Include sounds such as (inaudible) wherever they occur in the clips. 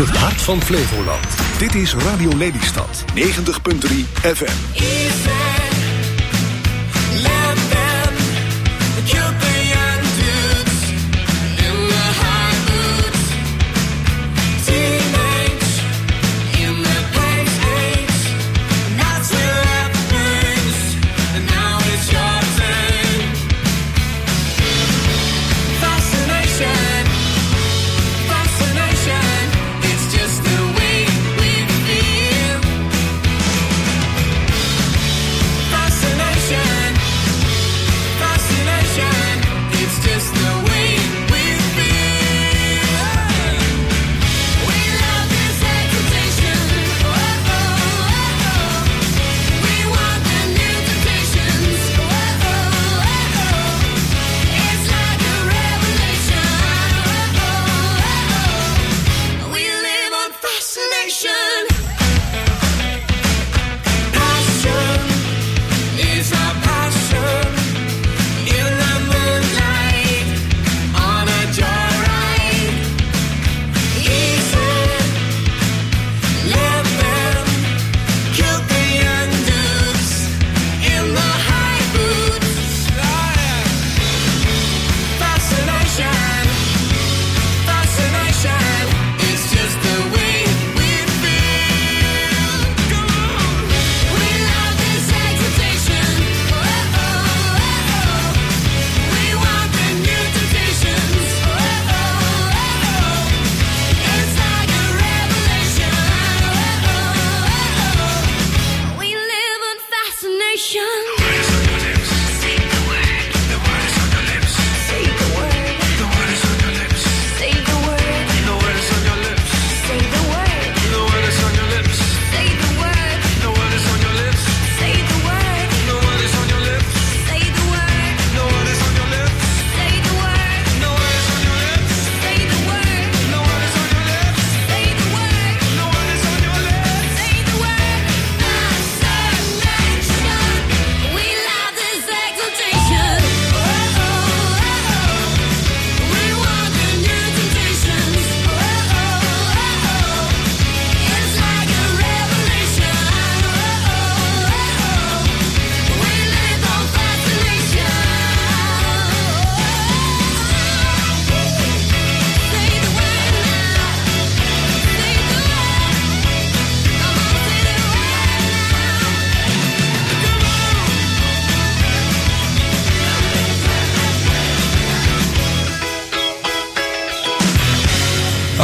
het hart van Flevoland. Dit is Radio Lelystad, 90.3 FM.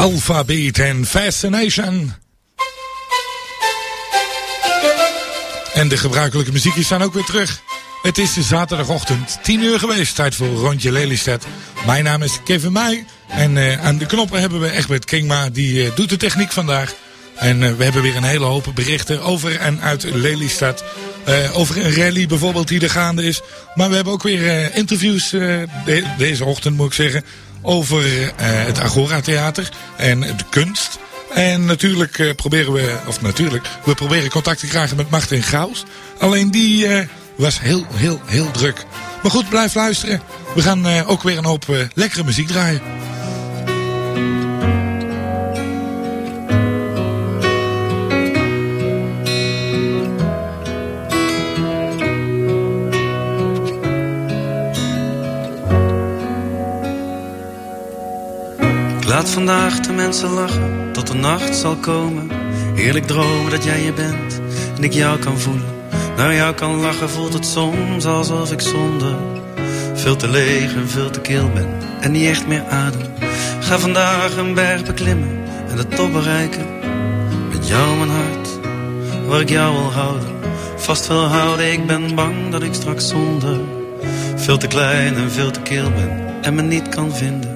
Alphabet en Fascination. En de gebruikelijke muziekjes staan ook weer terug. Het is de zaterdagochtend, 10 uur geweest. Tijd voor Rondje Lelystad. Mijn naam is Kevin Meij. En uh, aan de knoppen hebben we Egbert Kingma. Die uh, doet de techniek vandaag. En uh, we hebben weer een hele hoop berichten over en uit Lelystad. over een rally bijvoorbeeld die er gaande is. Maar we hebben ook weer interviews de deze ochtend moet ik zeggen over uh, het Agora Theater en de kunst. En natuurlijk uh, proberen we, of natuurlijk, we proberen contact te krijgen met Martin Gauws. Alleen die uh, was heel, heel, heel druk. Maar goed, blijf luisteren. We gaan ook weer een hoop lekkere muziek draaien. Vandaag de mensen lachen tot de nacht zal komen. Heerlijk dromen dat jij je bent en ik jou kan voelen. Naar jou kan lachen voelt het soms alsof ik zonder veel te leeg en veel te kil ben en niet echt meer adem. Ga vandaag een berg beklimmen en de top bereiken. Met jou mijn hart, waar ik jou wil houden. Vast wil houden, ik ben bang dat ik straks zonder veel te klein en veel te kil ben en me niet kan vinden.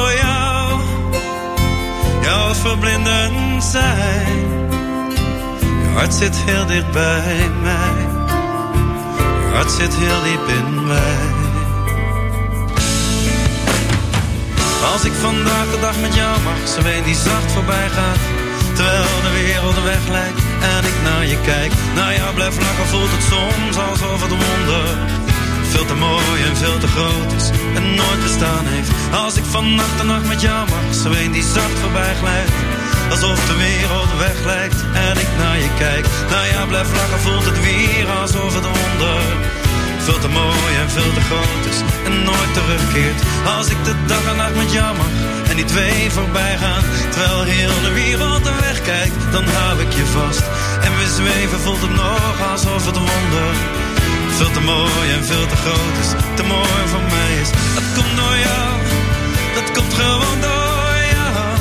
Jouw verblindend zijn. Je hart zit heel dicht bij mij. Je hart zit heel diep in mij. Als ik vandaag de dag met jou mag, zo een die zacht voorbij gaat. Terwijl de wereld weg lijkt en ik naar je kijk. Naar jou blijf lachen, voelt het soms alsof het wonder veel te mooi en veel te groot is en nooit bestaan heeft. Als ik van nacht en nacht met jou mag, zo een die zacht voorbij glijdt. Alsof de wereld weg lijkt en ik naar je kijk. Naar jou blijf lachen, voelt het weer alsof het wonder veel te mooi en veel te groot is en nooit terugkeert. Als ik de dag en nacht met jou mag en die twee voorbij gaan. Terwijl heel de wereld er weg kijkt, dan hou ik je vast. En we zweven, voelt het nog alsof het wonder veel te mooi en veel te groot is. Te mooi voor mij is. Dat komt door jou, dat komt gewoon door jou.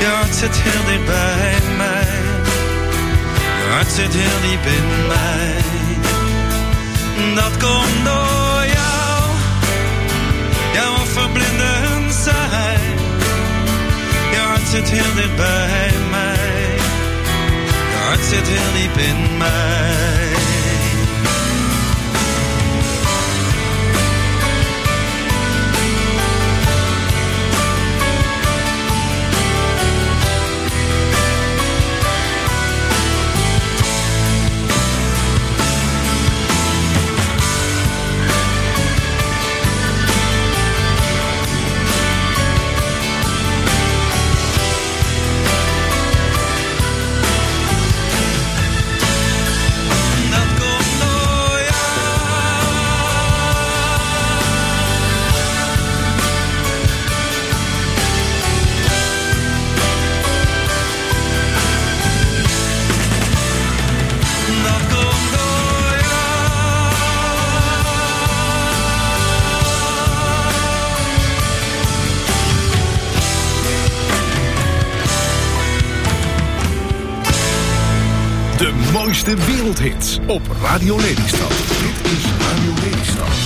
Je hart zit heel dicht bij mij. Je hart zit heel diep in mij. Dat komt door jou. Jouw verblindend zijn. Je hart zit heel dicht bij mij. Je hart zit heel diep in mij. Wereldhits op Radio Lelystad. Dit is Radio Lelystad.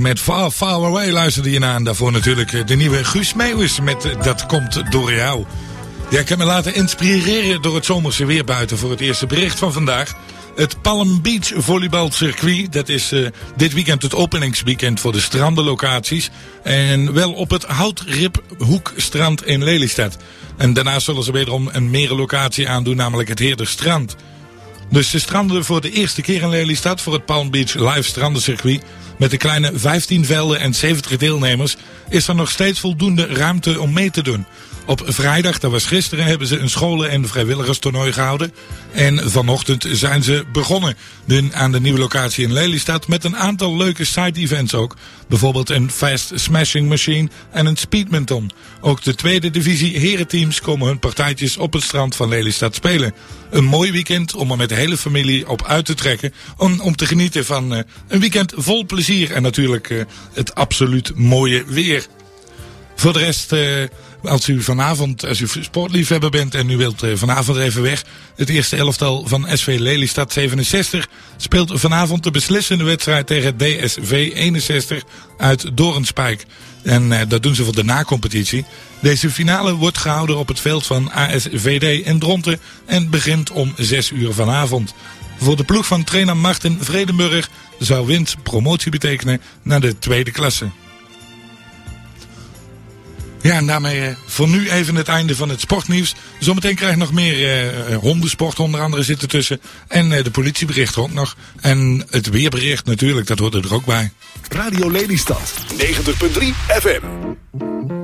Met Far Far Away luisterde je naar. En daarvoor natuurlijk eh, de nieuwe Guus Meeuwis met eh, Dat Komt Door Jou. Ja, ik heb me laten inspireren door het zomerse weer buiten voor het eerste bericht van vandaag. Het Palm Beach volleybalcircuit, dat is uh, dit weekend het openingsweekend voor de strandenlocaties. En wel op het Houtriphoekstrand in Lelystad. En daarnaast zullen ze wederom een merenlocatie aandoen, namelijk het Heerderstrand. Dus ze stranden voor de eerste keer in Lelystad voor het Palm Beach Live Strandencircuit. Met de kleine 15 velden en 70 deelnemers is er nog steeds voldoende ruimte om mee te doen. Op vrijdag, dat was gisteren, hebben ze een scholen- en vrijwilligerstoernooi gehouden. En vanochtend zijn ze begonnen aan de nieuwe locatie in Lelystad met een aantal leuke side-events ook. Bijvoorbeeld een Fast Smashing Machine en een Speedminton. Ook de tweede divisie herenteams komen hun partijtjes op het strand van Lelystad spelen. Een mooi weekend om er met de hele familie op uit te trekken. Om, om te genieten van uh, een weekend vol plezier en natuurlijk uh, het absoluut mooie weer. Voor de rest... Uh, als u vanavond, als u sportliefhebber bent en u wilt uh, vanavond even weg. Het eerste elftal van SV Lelystad 67 speelt vanavond de beslissende wedstrijd tegen DSV 61 uit Dorenspijk. En uh, dat doen ze voor de na-competitie. Deze finale wordt gehouden op het veld van ASVD in Dronten en begint om 6 uur vanavond. Voor de ploeg van trainer Martin Vredenburg zou winst promotie betekenen naar de tweede klasse. Ja, en daarmee uh, voor nu even het einde van het sportnieuws. Zometeen krijg je nog meer uh, hondensport onder andere zitten tussen. En de politiebericht ook nog. En het weerbericht natuurlijk, dat hoort er ook bij. Radio Lelystad, 90.3 FM.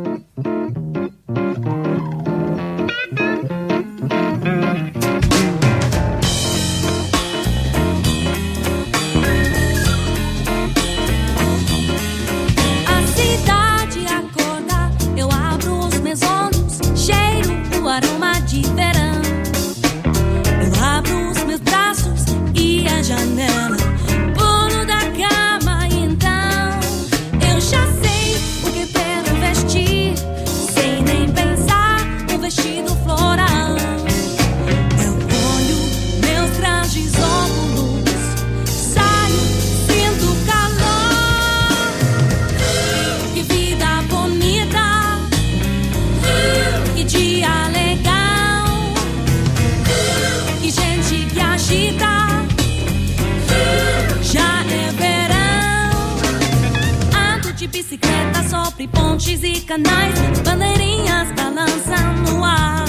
Pontes e canais. Bandeirinhas balançam no ar.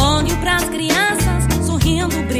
Olho pras crianças sorrindo, brincando.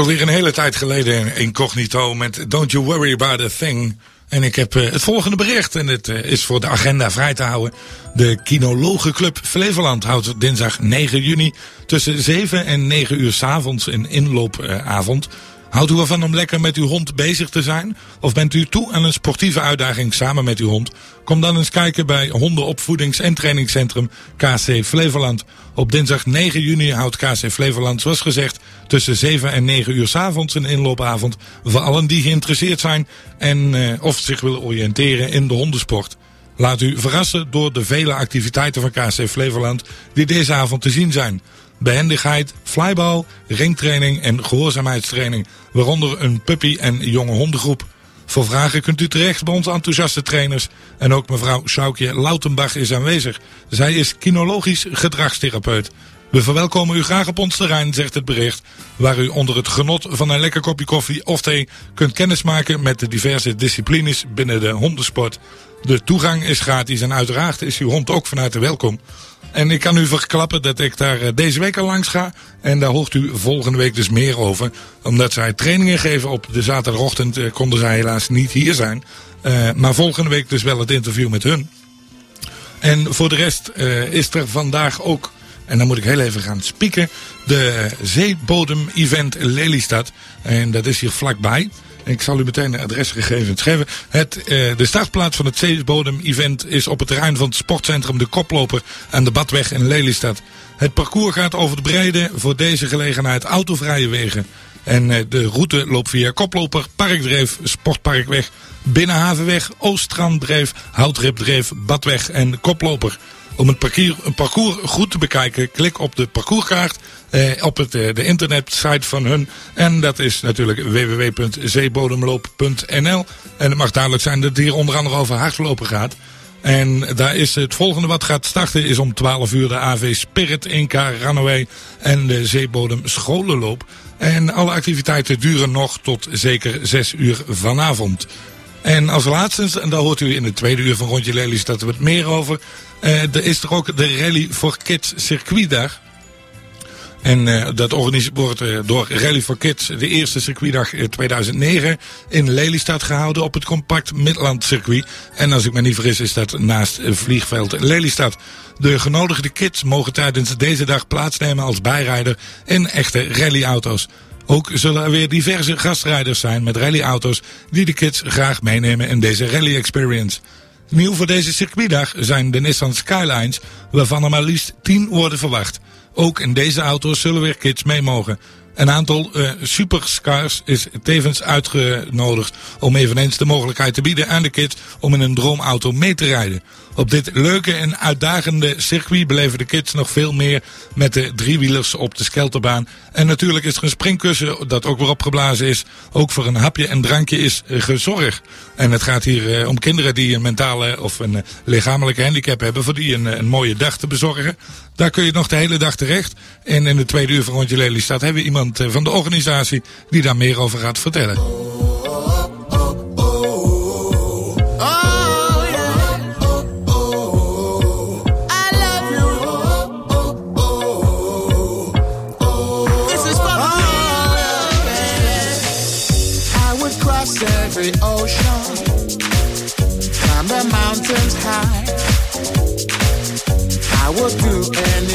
Alweer een hele tijd geleden incognito met Don't You Worry About A Thing. En ik heb uh, het volgende bericht. En het uh, is voor de agenda vrij te houden. De Kinologenclub Flevoland houdt dinsdag 9 juni tussen 7 en 9 uur s avonds een inloopavond. Houdt u ervan om lekker met uw hond bezig te zijn? Of bent u toe aan een sportieve uitdaging samen met uw hond? Kom dan eens kijken bij Hondenopvoedings- en Trainingscentrum KC Flevoland. Op dinsdag 9 juni houdt KC Flevoland, zoals gezegd, tussen 7 en 9 uur s avonds een inloopavond voor allen die geïnteresseerd zijn en uh, of zich willen oriënteren in de hondensport. Laat u verrassen door de vele activiteiten van KC Flevoland die deze avond te zien zijn behendigheid, flybal, ringtraining en gehoorzaamheidstraining, waaronder een puppy- en jonge hondengroep. Voor vragen kunt u terecht bij onze enthousiaste trainers. En ook mevrouw Saukje Lautenbach is aanwezig. Zij is kinologisch gedragstherapeut. We verwelkomen u graag op ons terrein, zegt het bericht, waar u onder het genot van een lekker kopje koffie of thee kunt kennismaken met de diverse disciplines binnen de hondensport. De toegang is gratis en uiteraard is uw hond ook van harte welkom. En ik kan u verklappen dat ik daar eh, deze week al langs ga. En daar hoort u volgende week dus meer over. Omdat zij trainingen geven op de zaterdagochtend eh, konden zij helaas niet hier zijn. Uh, maar volgende week dus wel het interview met hun. En voor de rest is er vandaag ook, en dan moet ik heel even gaan spieken, de Zeebodem Event Lelystad. En dat is hier vlakbij. Ik zal u meteen de adresgegevens geven. Het, uh, de startplaats van het Zeebodem-event is op het terrein van het sportcentrum De Koploper aan de Badweg in Lelystad. Het parcours gaat over de brede, voor deze gelegenheid autovrije wegen. En uh, de route loopt via Koploper, Parkdreef, Sportparkweg, Binnenhavenweg, Ooststranddreef, Houtripdreef, Badweg en Koploper. Om het parcours, een parcours goed te bekijken, klik op de parcourskaart eh, op het, eh, de internetsite van hun. En dat is natuurlijk www.zeebodemloop.nl. En het mag duidelijk zijn dat het hier onder andere over hardlopen gaat. En daar is het volgende wat gaat starten is om 12 uur de AV Spirit NK Runaway en de Zeebodem Scholenloop. En alle activiteiten duren nog tot zeker 6 uur vanavond. En als laatste, en daar hoort u in het tweede uur van Rondje we het meer over. Uh, er is er ook de Rally for Kids circuitdag. En uh, dat wordt uh, door Rally for Kids de eerste circuitdag 2009 in Lelystad gehouden op het compact Midland circuit. En als ik me niet vergis is dat naast vliegveld Lelystad. De genodigde kids mogen tijdens deze dag plaatsnemen als bijrijder in echte rallyauto's. Ook zullen er weer diverse gastrijders zijn met rallyauto's die de kids graag meenemen in deze rally experience. Nieuw voor deze circuitdag zijn de Nissan Skylines, waarvan er maar liefst 10 worden verwacht. Ook in deze auto's zullen weer kids mee mogen. Een aantal uh, supercars is tevens uitgenodigd om eveneens de mogelijkheid te bieden aan de kids om in een droomauto mee te rijden. Op dit leuke en uitdagende circuit beleven de kids nog veel meer met de driewielers op de Skelterbaan. En natuurlijk is er een springkussen dat ook weer opgeblazen is. Ook voor een hapje en drankje is gezorgd. En het gaat hier uh, om kinderen die een mentale of een uh, lichamelijke handicap hebben. Voor die een, een mooie dag te bezorgen. Daar kun je nog de hele dag terecht. En in de tweede uur van Rondje Lelystad hebben we iemand van de organisatie die daar meer over gaat vertellen.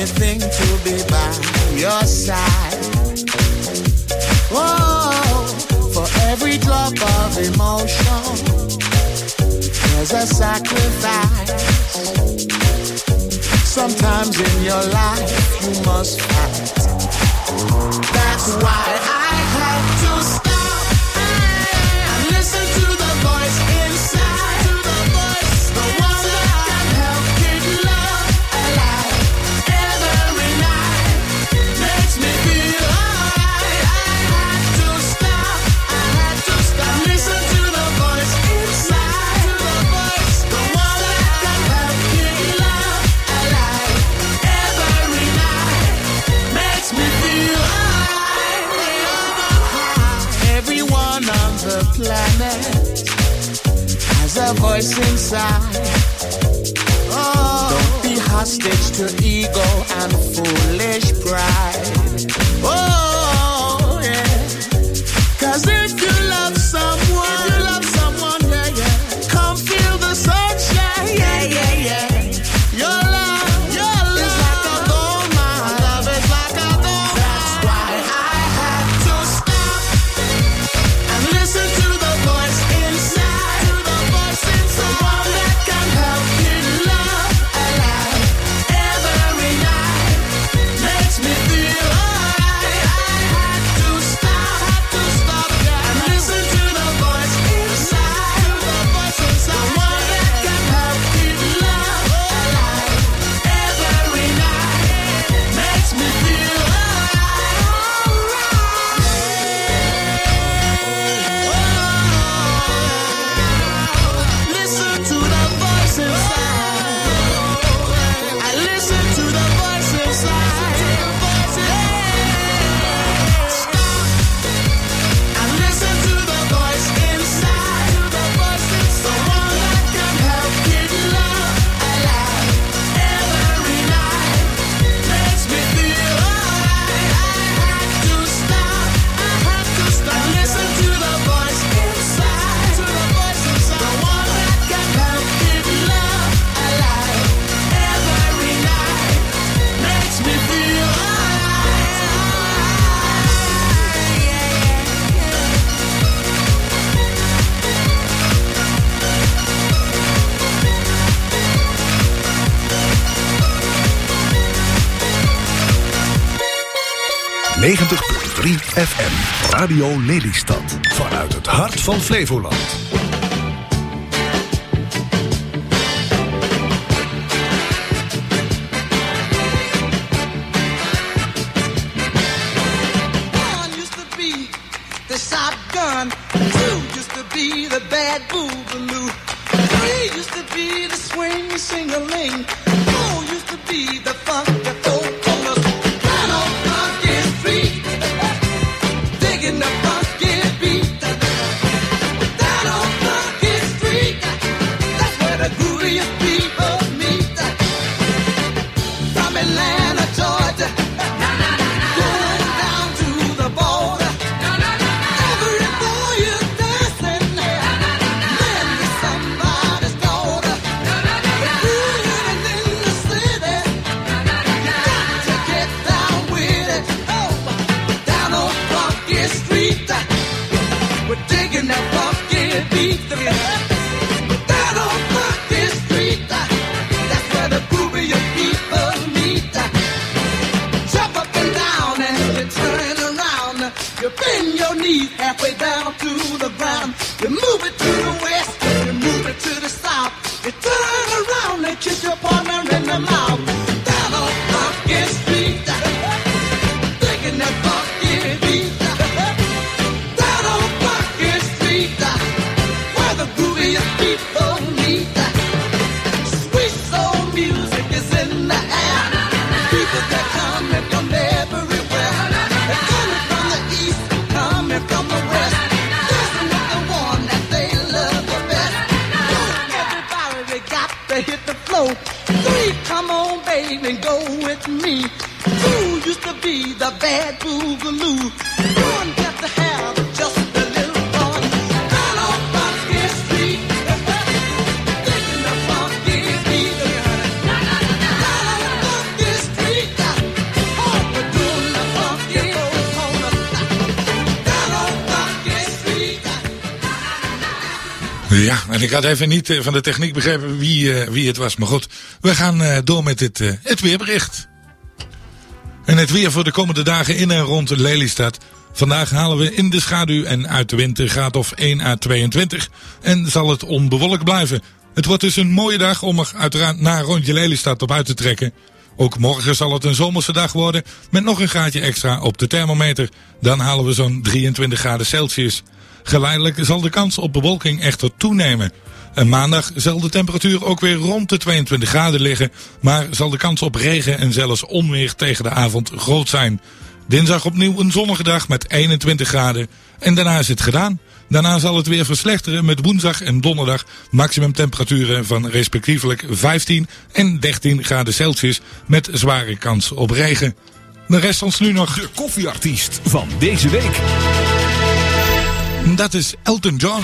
Anything to be by your side. Oh, for every drop of emotion, there's a sacrifice. Sometimes in your life you must fight. That's why I There's a voice inside. Oh, don't be hostage to ego and foolish pride. Oh. 90.3 FM. Radio Lelystad. Vanuit het hart van Flevoland. even niet eh, van de techniek begrepen wie, eh, wie het was. Maar goed, we gaan eh, door met dit, het weerbericht. En het weer voor de komende dagen in en rond Lelystad. Vandaag halen we in de schaduw en uit de winter graad of 1 à 22. En zal het onbewolkt blijven. Het wordt dus een mooie dag om er uiteraard na rondje Lelystad op uit te trekken. Ook morgen zal het een zomerse dag worden met nog een graadje extra op de thermometer. Dan halen we zo'n 23 graden Celsius. Geleidelijk zal de kans op bewolking echter toenemen. En maandag zal de temperatuur ook weer rond de 22 graden liggen, maar zal de kans op regen en zelfs onweer tegen de avond groot zijn. Dinsdag opnieuw een zonnige dag met 21 graden en daarna is het gedaan. Daarna zal het weer verslechteren met woensdag en donderdag maximumtemperaturen van respectievelijk 15 en 13 graden Celsius met zware kans op regen. De rest ons nu nog de koffieartiest van deze week. Dat is Elton John.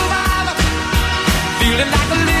feeling like a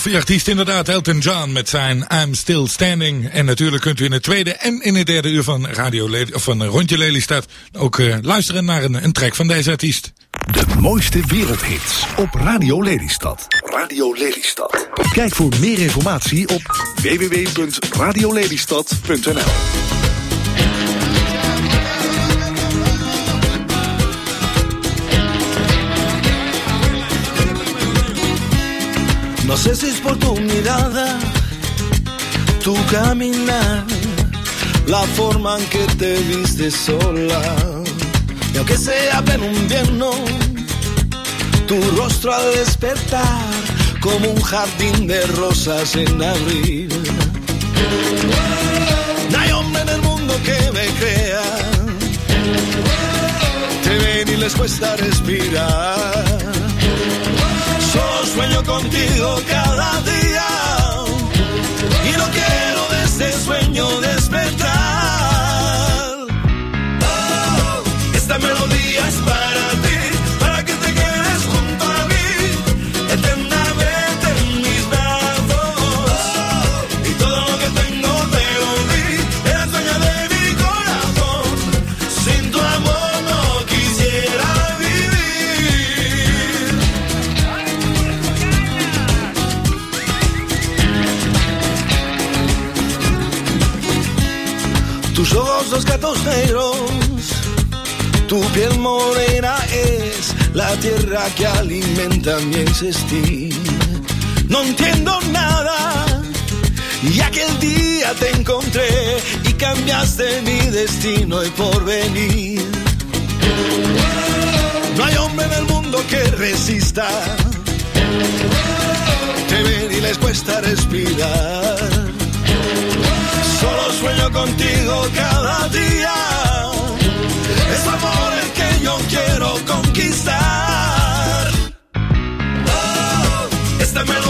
De koffieartiest inderdaad, Elton John met zijn I'm Still Standing. En natuurlijk kunt u in het tweede en in het derde uur van, Radio Lely, of van Rondje Lelystad ook eh, luisteren naar een, een track van deze artiest. De mooiste wereldhits op Radio Lelystad. Radio Lelystad. Kijk voor meer informatie op www.radiolelystad.nl No sé si es por tu mirada, tu caminar, la forma en que te viste sola. Y aunque sea pleno invierno, tu rostro al despertar, como un jardín de rosas en abril. No hay hombre en el mundo que me crea, te ven y les cuesta respirar. Sueño contigo cada día y no quiero de este sueño despertar. Ojos los gatos negros, tu piel morena es la tierra que alimenta mi existir. No entiendo nada. Y aquel día te encontré y cambiaste mi destino y porvenir. No hay hombre en el mundo que resista. Te ven y les cuesta respirar. Solo sueño contigo cada día. Es amor el que yo quiero conquistar. Oh, esta melodía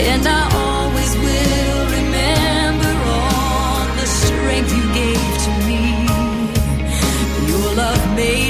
And I always will remember all the strength you gave to me. Your love made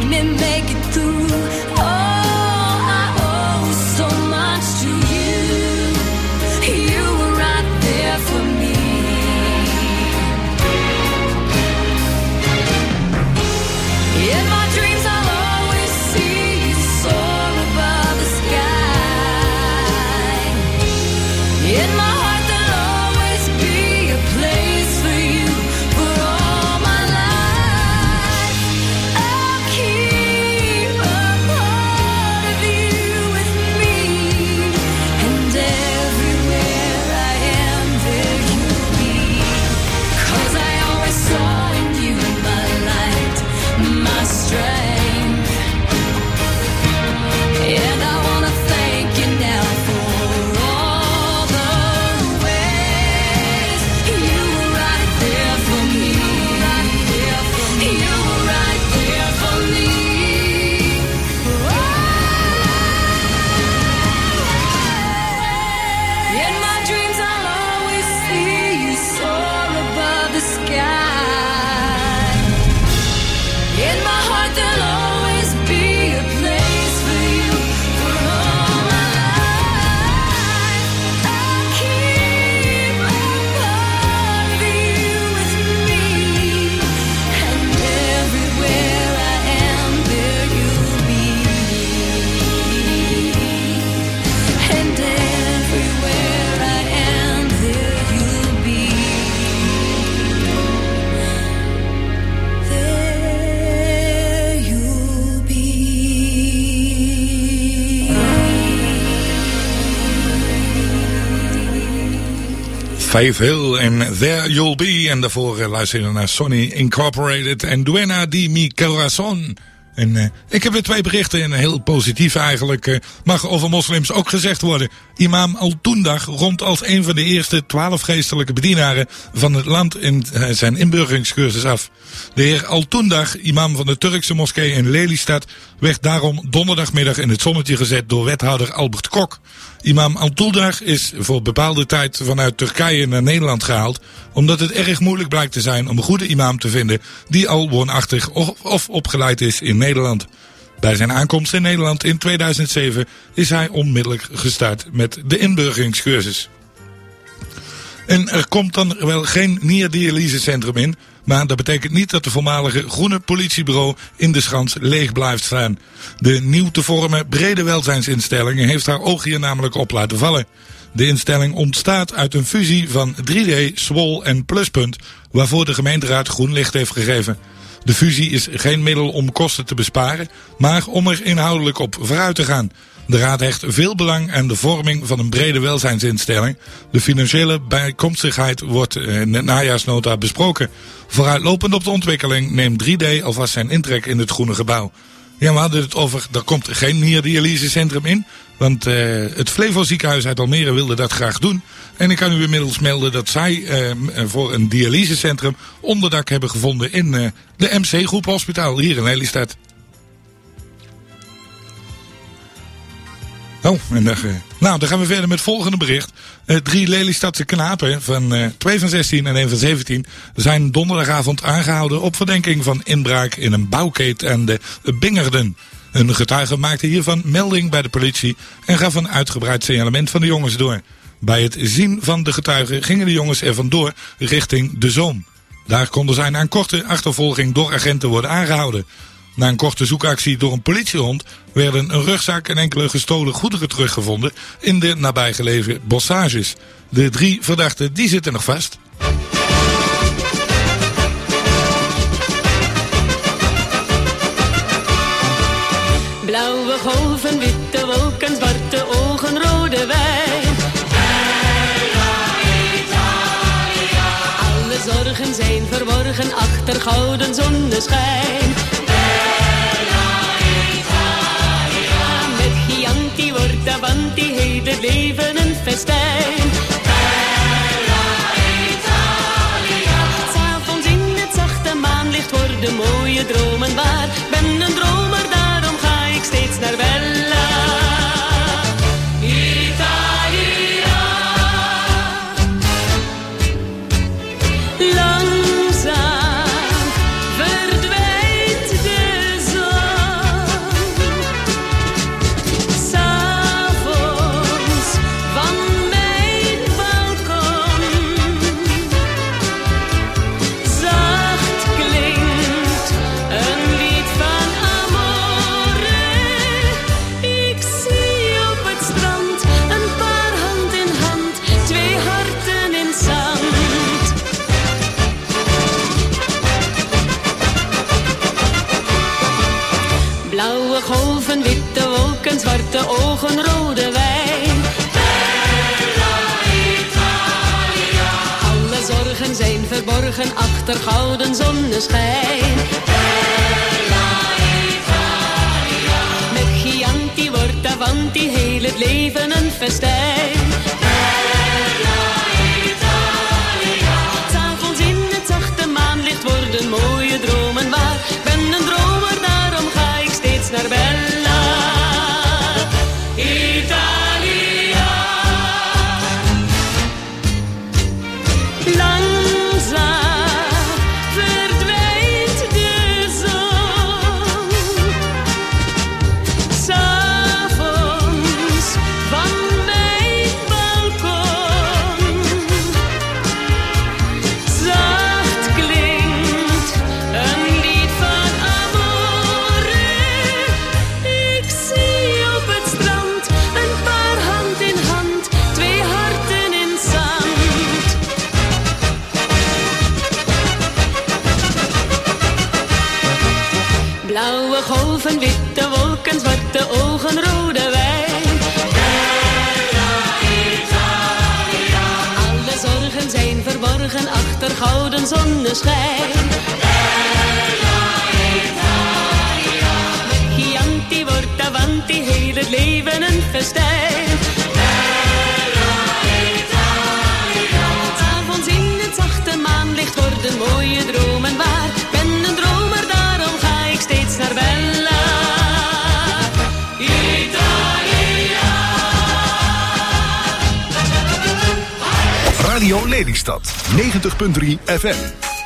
Faith Hill en There You'll Be. En daarvoor uh, luisteren naar Sony Incorporated en Duena di mi corazon. En uh, ik heb weer twee berichten en heel positief eigenlijk. Uh, mag over moslims ook gezegd worden. Imam Al-Toendag rond als een van de eerste twaalf geestelijke bedienaren van het land in uh, zijn inburgeringscursus af. De heer Al-Toendag, imam van de Turkse moskee in Lelystad, werd daarom donderdagmiddag in het zonnetje gezet door wethouder Albert Kok. Imam Al-Toendag is voor bepaalde tijd vanuit Turkije naar Nederland gehaald, omdat het erg moeilijk blijkt te zijn om een goede imam te vinden die al woonachtig of, of opgeleid is in Nederland. Bij zijn aankomst in Nederland in 2007 is hij onmiddellijk gestart met de inburgeringscursus. En er komt dan wel geen nierdialysecentrum in, maar dat betekent niet dat de voormalige groene politiebureau in de Schans leeg blijft staan. De nieuw te vormen brede welzijnsinstelling heeft haar oog hier namelijk op laten vallen. De instelling ontstaat uit een fusie van 3D, Swol en Pluspunt, waarvoor de gemeenteraad groen licht heeft gegeven. De fusie is geen middel om kosten te besparen, maar om er inhoudelijk op vooruit te gaan. De Raad hecht veel belang aan de vorming van een brede welzijnsinstelling. De financiële bijkomstigheid wordt in de najaarsnota besproken. Vooruitlopend op de ontwikkeling neemt 3D alvast zijn intrek in het groene gebouw. Ja, we hadden het over, er komt geen nierdialysecentrum in. Want uh, het Flevo ziekenhuis uit Almere wilde dat graag doen. En ik kan u inmiddels melden dat zij uh, voor een dialysecentrum onderdak hebben gevonden in uh, de MC Groep Hospitaal hier in Lelystad. Oh, en dan, nou, dan gaan we verder met het volgende bericht. Drie Lelystadse knapen van uh, twee van 16 en één van 17 zijn donderdagavond aangehouden op verdenking van inbraak in een bouwkeet aan de Bingerden. Een getuige maakte hiervan melding bij de politie en gaf een uitgebreid signalement van de jongens door. Bij het zien van de getuigen gingen de jongens er vandoor richting de Zoom. Daar konden zij na een korte achtervolging door agenten worden aangehouden. Na een korte zoekactie door een politiehond werden een rugzak en enkele gestolen goederen teruggevonden in de nabijgelegen bossages. De drie verdachten die zitten nog vast. Blauwe golven, witte wolken, verborgen achter gouden zonneschijn. Met Chianti wordt Avanti heet het leven een festijn. S'avonds in het zachte maanlicht worden mooie dromen Blauwe golven, witte wolken, zwarte ogen, rode wijn. Alle zorgen zijn verborgen achter gouden zonneschijn. Met Chianti wordt Avanti heel het leven een festijn. S'avonds in het zachte maanlicht worden mooie dromen waar. Ben een dromer, daarom ga de ogen rode wijn. Alle zorgen zijn verborgen achter gouden zonneschijn. Met de wordt die heel het leven een festijn. S'avonds in het zachte maanlicht worden mooie dromen waar. Radio Lelystad. 90.3 FM.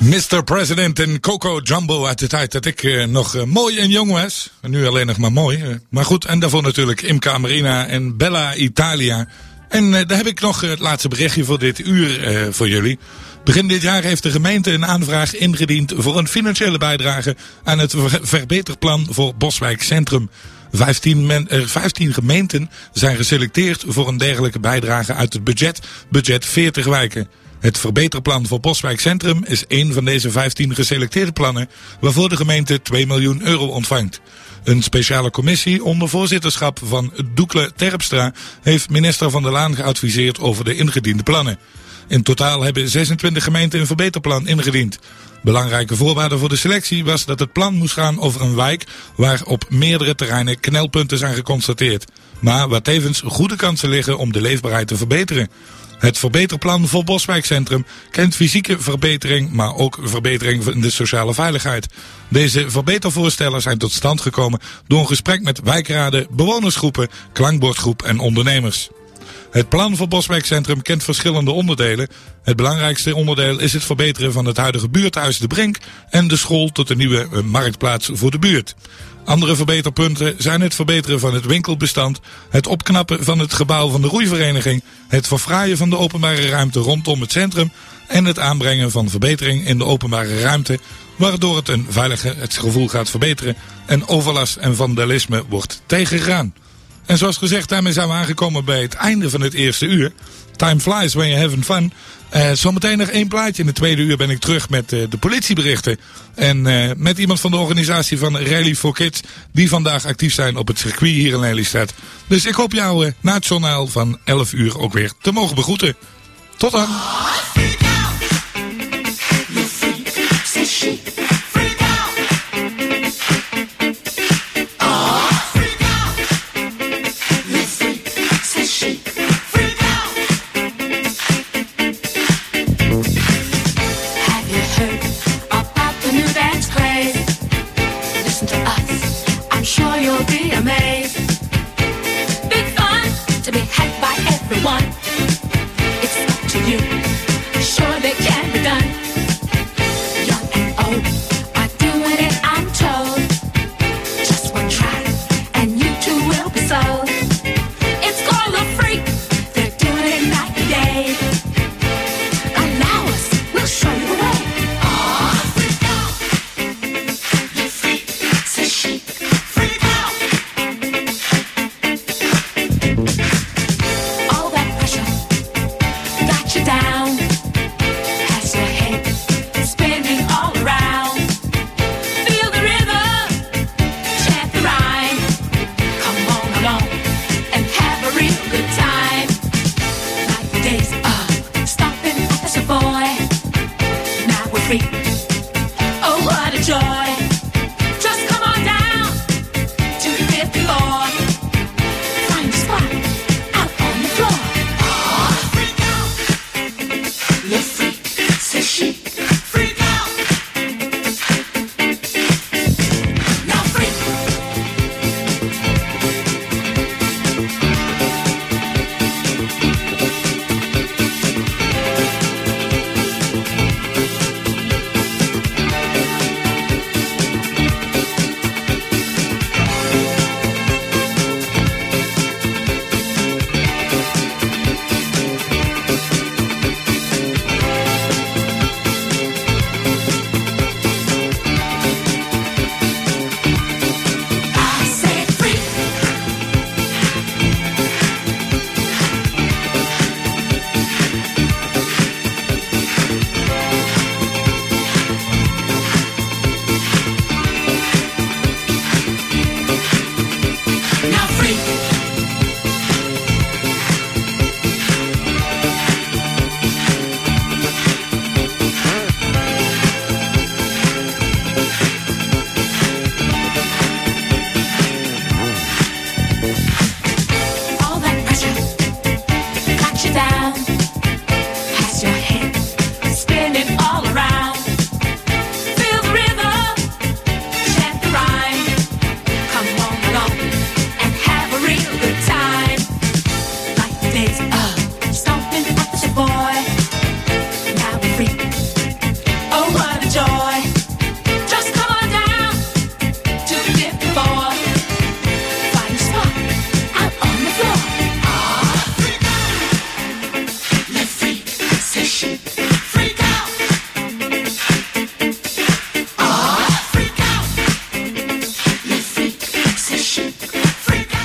Mr. President en Coco Jumbo uit de tijd dat ik eh, nog eh, mooi en jong was. Nu alleen nog maar mooi. Eh, maar goed, en daarvoor natuurlijk Imca Marina en Bella Italia. En daar heb ik nog het laatste berichtje voor dit uur voor jullie. Begin dit jaar heeft de gemeente een aanvraag ingediend voor een financiële bijdrage aan het verbeterplan voor Boswijk Centrum. 15, 15, gemeenten zijn geselecteerd voor een dergelijke bijdrage uit het budget, budget 40 wijken. Het verbeterplan voor Boswijk Centrum is één van deze 15 geselecteerde plannen waarvoor de gemeente 2 miljoen euro ontvangt. Een speciale commissie onder voorzitterschap van Doekle Terpstra heeft minister Van der Laan geadviseerd over de ingediende plannen. In totaal hebben 26 gemeenten een verbeterplan ingediend. Belangrijke voorwaarde voor de selectie was dat het plan moest gaan over een wijk waar op meerdere terreinen knelpunten zijn geconstateerd, maar waar tevens goede kansen liggen om de leefbaarheid te verbeteren. Het verbeterplan voor Boswijkcentrum kent fysieke verbetering, maar ook verbetering in de sociale veiligheid. Deze verbetervoorstellen zijn tot stand gekomen door een gesprek met wijkraden, bewonersgroepen, klankbordgroep en ondernemers. Het plan voor Boswijkcentrum kent verschillende onderdelen. Het belangrijkste onderdeel is het verbeteren van het huidige buurthuis De Brink en de school tot een nieuwe eh, marktplaats voor de buurt. Andere verbeterpunten zijn het verbeteren van het winkelbestand, het opknappen van het gebouw van de roeivereniging, het verfraaien van de openbare ruimte rondom het centrum en het aanbrengen van verbetering in de openbare ruimte, waardoor het een veiligheidsgevoel gaat verbeteren en overlast en vandalisme wordt tegengegaan. En zoals gezegd, daarmee zijn we aangekomen bij het einde van het eerste uur. Time flies when you're having fun. Eh zometeen nog één plaatje. In de tweede uur ben ik terug met eh, de politieberichten. En eh, met iemand van de organisatie van Rally for Kids. Die vandaag actief zijn op het circuit hier in Lelystad. Dus ik hoop jou na het journaal van 11 uur ook weer te mogen begroeten. Tot dan.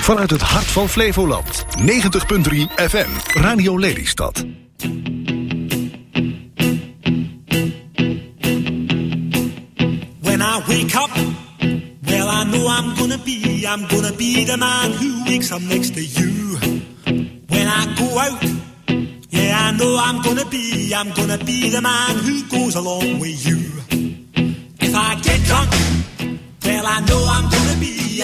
Vanuit het hart van Flevoland. 90.3 FM. Radio Lelystad. When I wake up, well, I know I'm gonna be, I'm gonna be the man who wakes up next to you. When I go out, yeah, I know I'm gonna be, I'm gonna be the man who goes along with you. If I get drunk, well, I know I'm gonna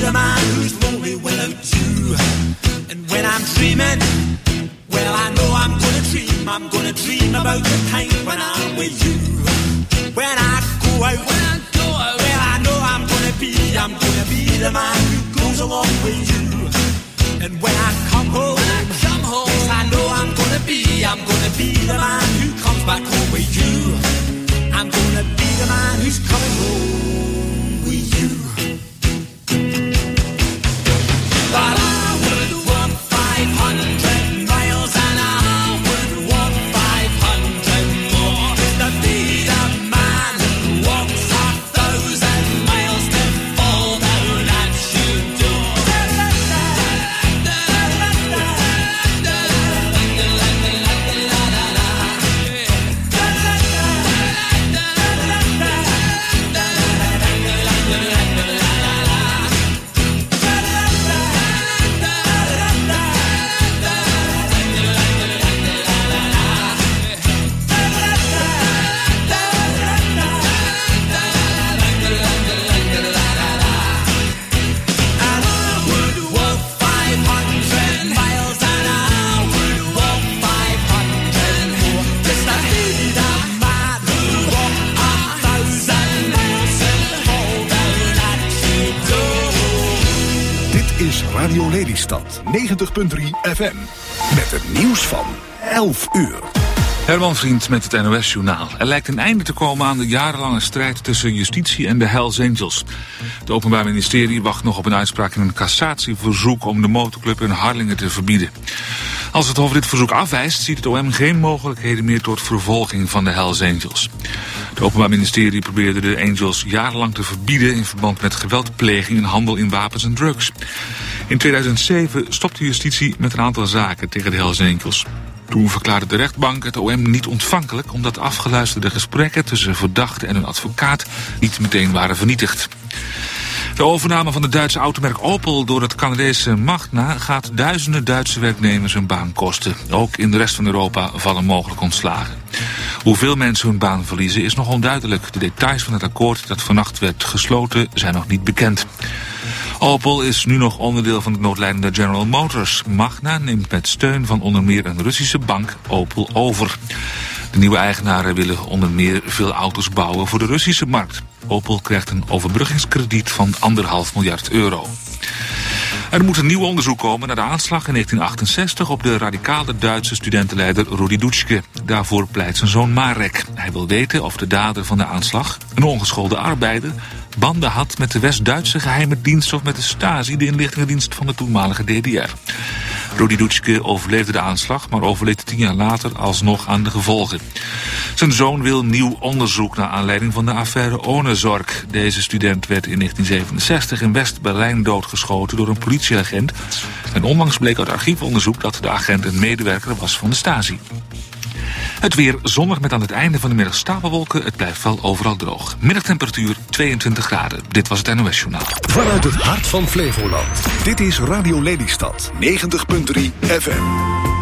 The man who's lonely without you. And when I'm dreaming, well, I know I'm gonna dream, I'm gonna dream about the time when I'm with you. When I go out, I well, I know I'm gonna be, I'm gonna be the man who goes along with you. And when I come home, I come home, I know I'm gonna be, I'm gonna be the man who comes back home with you. I'm gonna be the man who's coming home Lelystad 90.3 FM. Met het nieuws van 11 uur. Herman Vriend met het NOS-journaal. Er lijkt een einde te komen aan de jarenlange strijd tussen justitie en de Hells Angels. Het Openbaar Ministerie wacht nog op een uitspraak in een cassatieverzoek om de motorclub in Harlingen te verbieden. Als het Hof dit verzoek afwijst, ziet het OM geen mogelijkheden meer tot vervolging van de Hells Angels. Het Openbaar Ministerie probeerde de Angels jarenlang te verbieden in verband met geweldpleging en handel in wapens en drugs. In 2007 stopte justitie met een aantal zaken tegen de Hells Angels. Toen verklaarde de rechtbank het OM niet ontvankelijk... omdat afgeluisterde gesprekken tussen verdachte en een advocaat... niet meteen waren vernietigd. De overname van het Duitse automerk Opel door het Canadese Magna... gaat duizenden Duitse werknemers hun baan kosten. Ook in de rest van Europa vallen mogelijk ontslagen. Hoeveel mensen hun baan verliezen is nog onduidelijk. De details van het akkoord dat vannacht werd gesloten zijn nog niet bekend. Opel is nu nog onderdeel van het noodlijdende General Motors. Magna neemt met steun van onder meer een Russische bank Opel over. Nieuwe eigenaren willen onder meer veel auto's bouwen voor de Russische markt. Opel krijgt een overbruggingskrediet van anderhalf miljard euro. Er moet een nieuw onderzoek komen naar de aanslag in 1968 op de radicale Duitse studentenleider Rudi Dutschke. Daarvoor pleit zijn zoon Marek. Hij wil weten of de dader van de aanslag, een ongeschoolde arbeider, banden had met de West-Duitse geheime dienst of met de Stasi, de inlichtingendienst van de toenmalige DDR. Rudy Dutschke overleefde de aanslag, maar overleed tien jaar later alsnog aan de gevolgen. Zijn zoon wil nieuw onderzoek naar aanleiding van de affaire Onezorg. Deze student werd in 1967 in West-Berlijn doodgeschoten door een politieagent. En onlangs bleek uit archiefonderzoek dat de agent een medewerker was van de Stasi. Het weer zonnig met aan het einde van de middag stapelwolken. Het blijft wel overal droog. Middagtemperatuur 22 graden. Dit was het NOS Journaal. Vanuit het hart van Flevoland. Dit is Radio Lelystad. 90.3 FM.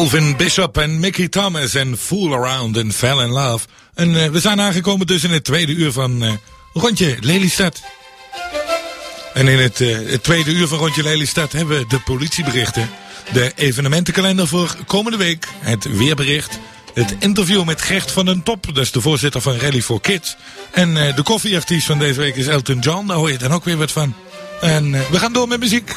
Alvin Bishop en Mickey Thomas en Fool Around and Fell in Love. En eh, we zijn aangekomen dus in het tweede uur van eh, Rondje Lelystad. En in het, eh, het, tweede uur van Rondje Lelystad hebben we de politieberichten. De evenementenkalender voor komende week. Het weerbericht. Het interview met Gert van den Top, dat is de voorzitter van Rally for Kids. En de koffieartiest van deze week is Elton John, daar hoor je dan ook weer wat van. En we gaan door met muziek.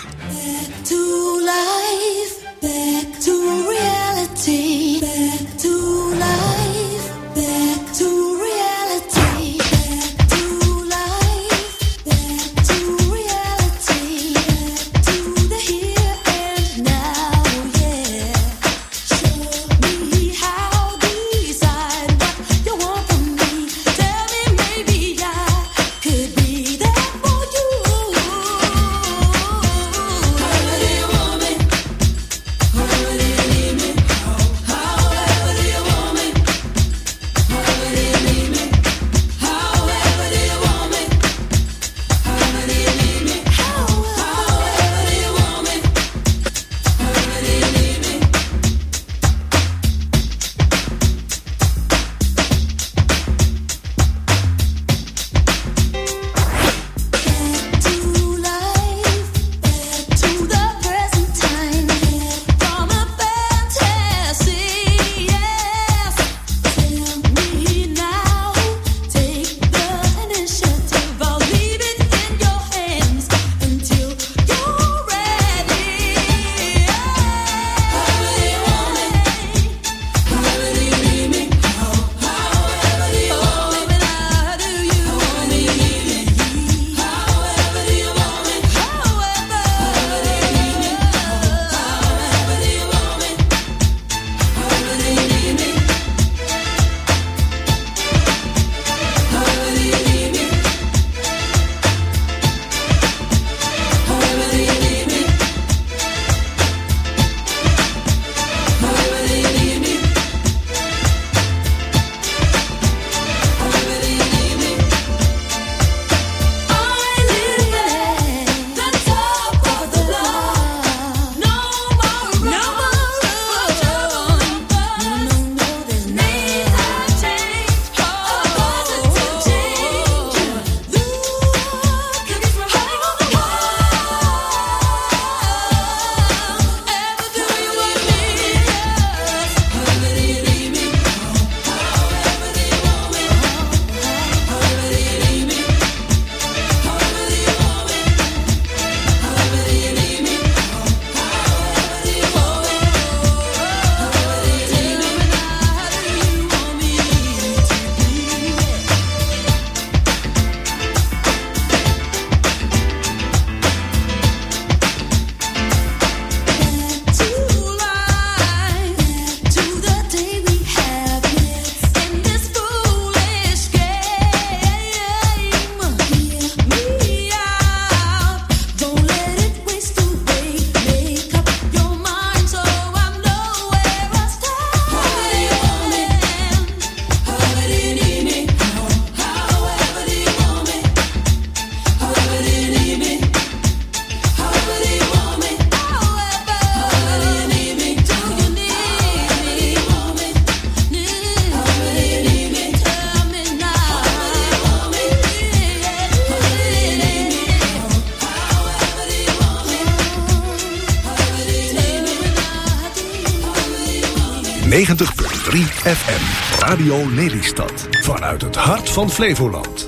Radio Lelystad. Vanuit het hart van Flevoland.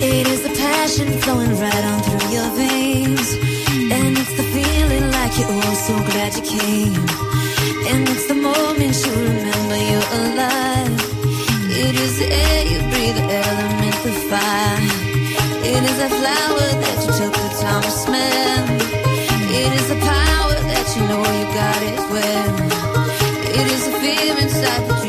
It is the passion flowing right on through your veins. And it's the feeling like you're all so glad you came. And it's the moment you remember you're alive. It is the air you breathe, the element, the fire. It is a flower that you took the time to smell. It is a know you got it when. It is a fear inside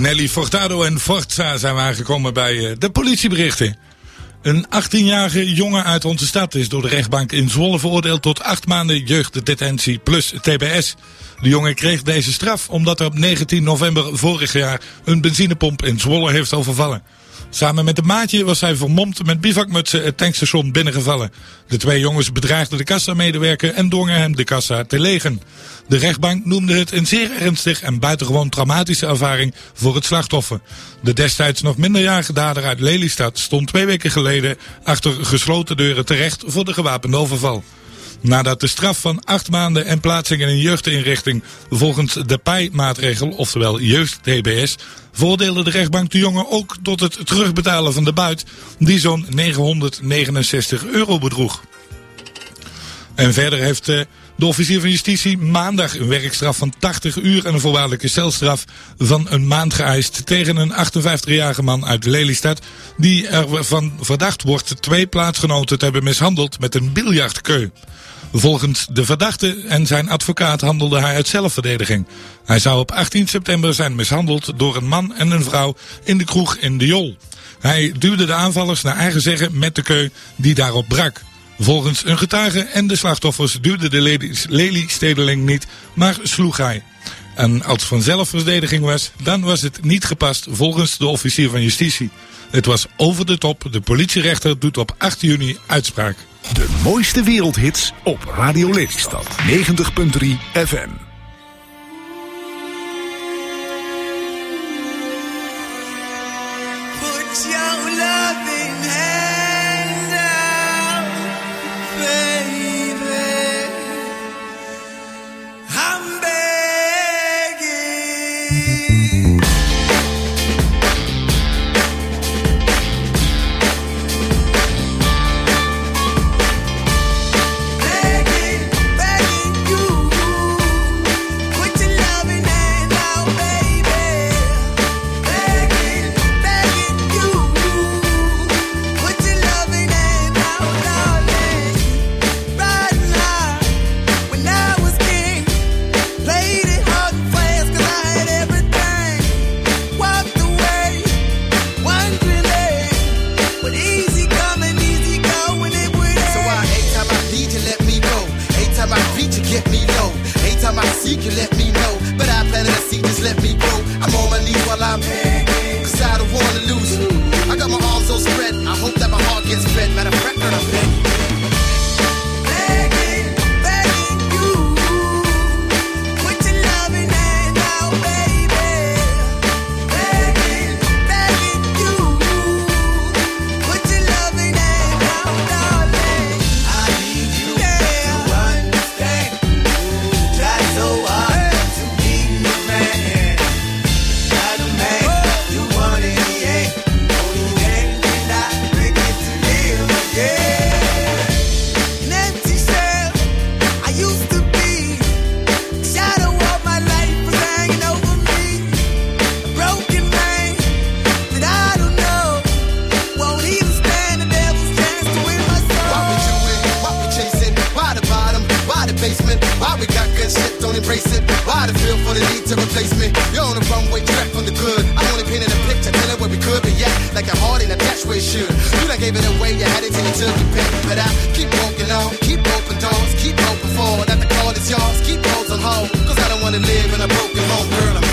Nelly Fortado en Forza zijn we aangekomen bij eh, de politieberichten. Een 18-jarige jongen uit onze stad is door de rechtbank in Zwolle veroordeeld tot 8 maanden jeugddetentie plus TBS. De jongen kreeg deze straf omdat er op 19 november vorig jaar een benzinepomp in Zwolle heeft overvallen. Samen met een maatje was hij vermomd met bivakmutsen het tankstation binnengevallen. De twee jongens bedreigden de kassamedewerker en dwongen hem de kassa te legen. De rechtbank noemde het een zeer ernstig en buitengewoon traumatische ervaring voor het slachtoffer. De destijds nog minderjarige dader uit Lelystad stond twee weken geleden achter gesloten deuren terecht voor de gewapende overval. Nadat de straf van acht maanden en plaatsing in een jeugdinrichting volgens de PAI-maatregel, oftewel jeugd-TBS, veroordeelde de rechtbank de jongen ook tot het terugbetalen van de buit, die zo'n 969 euro bedroeg. En verder heeft eh, de officier van justitie maandag een werkstraf van 80 uur en een voorwaardelijke celstraf van een maand geëist tegen een 58-jarige man uit Lelystad die ervan verdacht wordt twee plaatsgenoten te hebben mishandeld met een biljartkeu. Volgens de verdachte en zijn advocaat handelde hij uit zelfverdediging. Hij zou op 18 september zijn mishandeld door een man en een vrouw in de kroeg in de Jol. Hij duwde de aanvallers naar eigen zeggen met de keu die daarop brak. Volgens een getuige en de slachtoffers duwde de Lely-stedeling niet, maar sloeg hij. En als van zelfverdediging was, dan was het niet gepast volgens de officier van justitie. Het was over de top. De politierechter doet op 8 juni uitspraak. De mooiste wereldhits op Radio Lelystad. 90.3 FM. Why the feel for the need to replace me? You're on the runway track from the good. I only painted a picture, telling where we could be at. Like a heart in a dash where it should. You done gave it away, you had it till you took your pick. But I keep walking on, keep open doors, keep hoping for that the call is yours. Keep those on cause I don't wanna live in a broken home, girl. I'm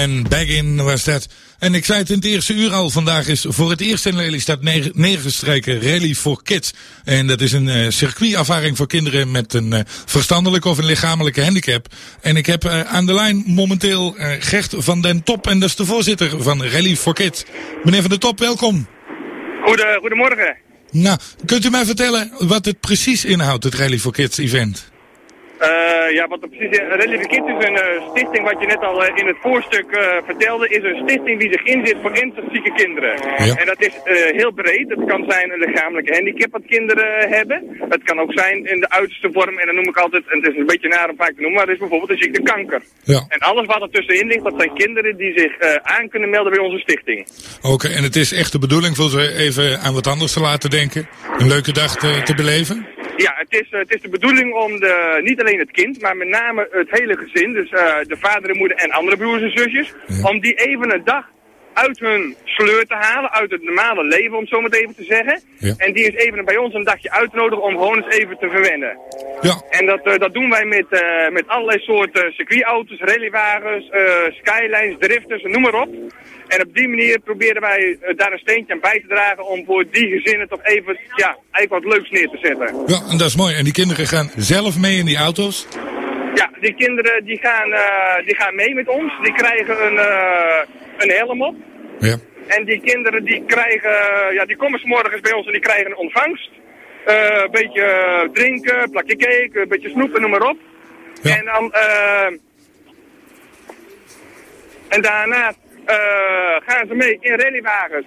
en Baggin was dat. En ik zei het in het eerste uur al, vandaag is voor het eerst in Lelystad nege- neergestreken Rally for Kids. En dat is een eh, circuitervaring voor kinderen met een eh, verstandelijke of een lichamelijke handicap. En ik heb eh, aan de lijn momenteel Gert van den Top en dat is de voorzitter van Rally for Kids. Meneer van den Top, welkom. Goede, goedemorgen. Nou, kunt u mij vertellen wat het precies inhoudt, het Rally for Kids event? Eh, ja, wat er precies is. Rally for Kids is een eh, stichting, wat je net al eh, in het voorstuk eh, vertelde, is een stichting die zich inzet voor ernstig zieke kinderen. Ja. En dat is eh, heel breed. Het kan zijn een lichamelijke handicap wat kinderen hebben. Het kan ook zijn in de uiterste vorm, en dan noem ik altijd, en het is een beetje naar om vaak te noemen, maar dat is bijvoorbeeld de ziekte kanker. Ja. En alles wat er tussenin ligt, dat zijn kinderen die zich eh, aan kunnen melden bij onze stichting. Oké, en het is echt de bedoeling voor ze even aan wat anders te laten denken. Een leuke dag te, te beleven. Ja, het is, eh, het is de bedoeling om de, niet alleen het kind, maar met name het hele gezin, dus eh, de vader en moeder en andere broers en zusjes, om die even een dag uit hun sleur te halen, uit het normale leven, om het zo maar even te zeggen. Ja. En die is even bij ons een dagje uit te nodigen om gewoon eens even te verwennen. Ja, En dat, eh, dat doen wij met, eh, met allerlei soorten circuitauto's, rallywagens, eh, skylines, drifters, noem maar op. En op die manier proberen wij daar een steentje aan bij te dragen om voor die gezinnen toch even, ja, eigenlijk wat leuks neer te zetten. ja, en dat is mooi. En die kinderen gaan zelf mee in die auto's. Ja, die kinderen die gaan, die gaan mee met ons. Die krijgen een, een helm op. Ja. En die kinderen die krijgen, ja, die komen 's morgens bij ons en die krijgen een ontvangst. Eh, een beetje drinken, een plakje cake, een beetje snoepen, noem maar op. Ja. En dan, eh, en daarna eh, gaan ze mee in rallywagens.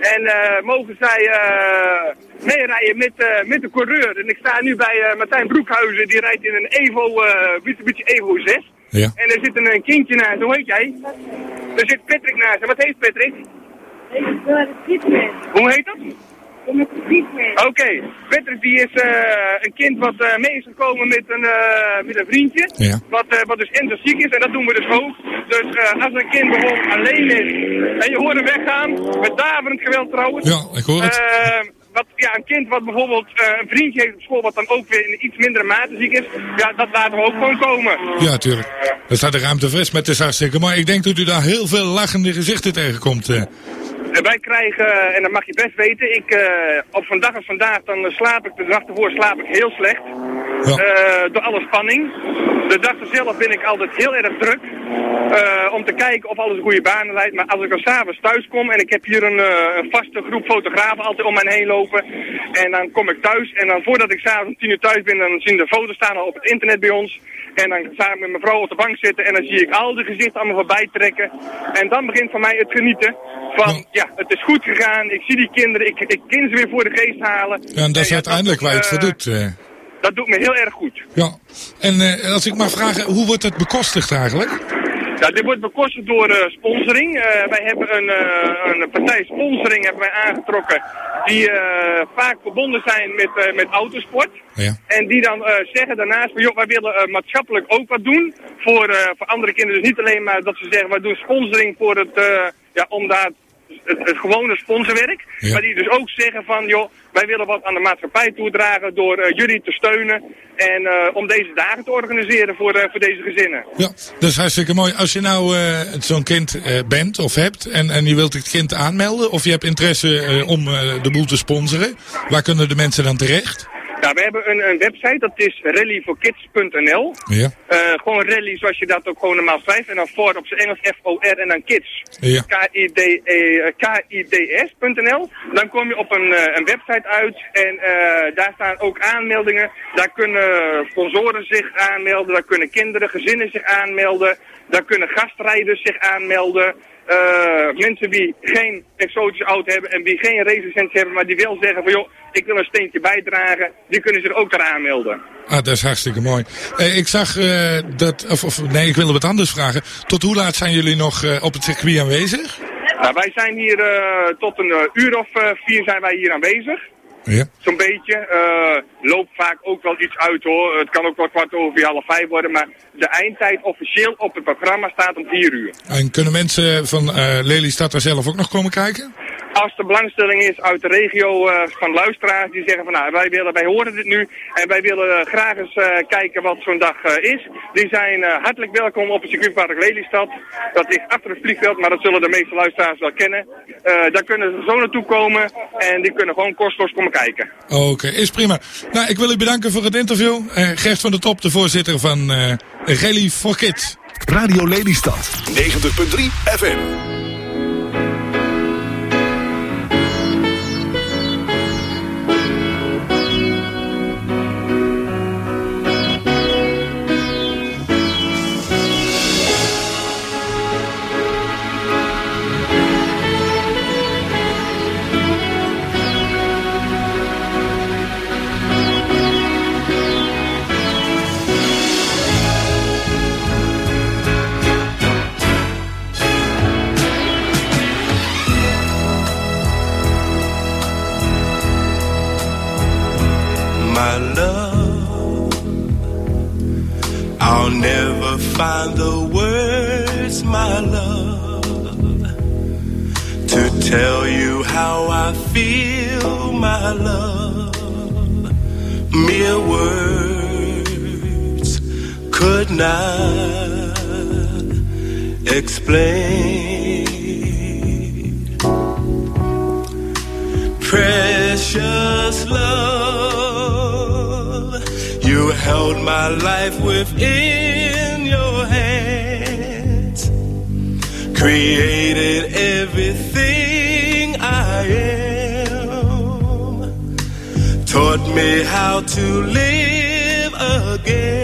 En eh, mogen zij eh, meerijden met, eh, met de coureur. En ik sta nu bij eh, Martijn Broekhuizen, die rijdt in een Evo, eh Mitsubishi Evo 6. Ja. En er zit een, een kindje naast, hoe heet jij? Er zit Patrick naast. En wat heet Patrick? Hoe heet dat? Oké, Patrick die is eh, een kind wat eh, mee is gekomen met een, eh, met een vriendje. Ja. Wat, eh, wat dus ernstig ziek is en dat doen we dus ook. Dus eh, als een kind bijvoorbeeld alleen is en je hoort hem weggaan, met daverend geweld trouwens. Ja, ik hoor het. Wat, ja, een kind wat bijvoorbeeld eh, een vriendje heeft op school wat dan ook weer in iets mindere mate ziek is. Ja, dat laten we ook gewoon komen. Ja, tuurlijk. Er staat de ruimte fris, maar het is hartstikke mooi. Ik denk dat u daar heel veel lachende gezichten tegenkomt. En wij krijgen, en dat mag je best weten, ik, op vandaag als vandaag, dan slaap ik, de dag ervoor slaap ik heel slecht. Ja. Door alle spanning. De dag zelf ben ik altijd heel erg druk. om te kijken of alles een goede banen leidt. Maar als ik dan s'avonds thuis kom en ik heb hier een, een vaste groep fotografen altijd om mij heen lopen. En dan kom ik thuis en dan voordat ik s'avonds om tien uur thuis ben, dan zien de foto's staan al op het internet bij ons. En dan ga ik met mijn vrouw op de bank zitten en dan zie ik al die gezichten allemaal voorbij trekken. En dan begint voor mij het genieten van, ja, het is goed gegaan. Ik zie die kinderen, ik, ik ken ze weer voor de geest halen. Ja, en dat is ja, uiteindelijk waar je het voor eh, doet. eh. Dat doet me heel erg goed. Ja. En eh, als ik mag vragen, hoe wordt het bekostigd eigenlijk? Ja, dit wordt bekostigd door eh, sponsoring. Eh, wij hebben een, eh, een partij sponsoring hebben wij aangetrokken die vaak verbonden zijn met, met autosport. Ja. En die dan zeggen daarnaast van, joh, wij willen maatschappelijk ook wat doen voor, voor andere kinderen. Dus niet alleen maar dat ze zeggen, wij doen sponsoring voor het, ja, om daar het, het gewone sponsorwerk. Ja. Maar die dus ook zeggen van, joh, wij willen wat aan de maatschappij toedragen door eh, jullie te steunen. En eh, om deze dagen te organiseren voor, eh, voor deze gezinnen. Ja, dat is hartstikke mooi. Als je nou zo'n kind bent of hebt en, en je wilt het kind aanmelden of je hebt interesse om de boel te sponsoren, waar kunnen de mensen dan terecht? Ja, we hebben een, een website, dat is rallyforkids.nl. Ja. Eh, gewoon rally zoals je dat ook gewoon normaal schrijft. En dan voor op zijn Engels F-O-R en dan kids. Ja. K-I-D-S.nl. Dan kom je op een, eh, een website uit en eh, daar staan ook aanmeldingen. Daar kunnen sponsoren zich aanmelden, daar kunnen kinderen, gezinnen zich aanmelden. Daar kunnen gastrijders zich aanmelden. Eh, mensen die geen exotische auto hebben en die geen racelicentie hebben, maar die wel zeggen van joh, ik wil een steentje bijdragen, die kunnen zich ook daar aanmelden. Ah, dat is hartstikke mooi. Eh, ik zag eh, dat, of, of nee, ik wilde wat anders vragen. Tot hoe laat zijn jullie nog op het circuit aanwezig? Nou, wij zijn hier tot een uur of vier zijn wij hier aanwezig. Ja. Zo'n beetje. Eh, loopt vaak ook wel iets uit hoor. Het kan ook wel kwart over half vijf worden. Maar de eindtijd officieel op het programma staat om vier uur. En kunnen mensen van eh Lelystad er zelf ook nog komen kijken? Als er belangstelling is uit de regio eh, van luisteraars die zeggen van nou wij, willen, wij horen dit nu en wij willen graag eens kijken wat zo'n dag is. Die zijn hartelijk welkom op het circuitpark Lelystad. Dat ligt achter het vliegveld, maar dat zullen de meeste luisteraars wel kennen. Daar kunnen ze zo naartoe komen en die kunnen gewoon kosteloos komen kijken. Oké, is prima. Nou, ik wil u bedanken voor het interview. Eh Gert van der Top, de voorzitter van eh Rally for Kids. Radio Lelystad 90.3 FM. I'll never find the words, my love, to tell you how I feel, my love. Mere words could not explain. Precious love, held my life within your hands, created everything I am, taught me how to live again.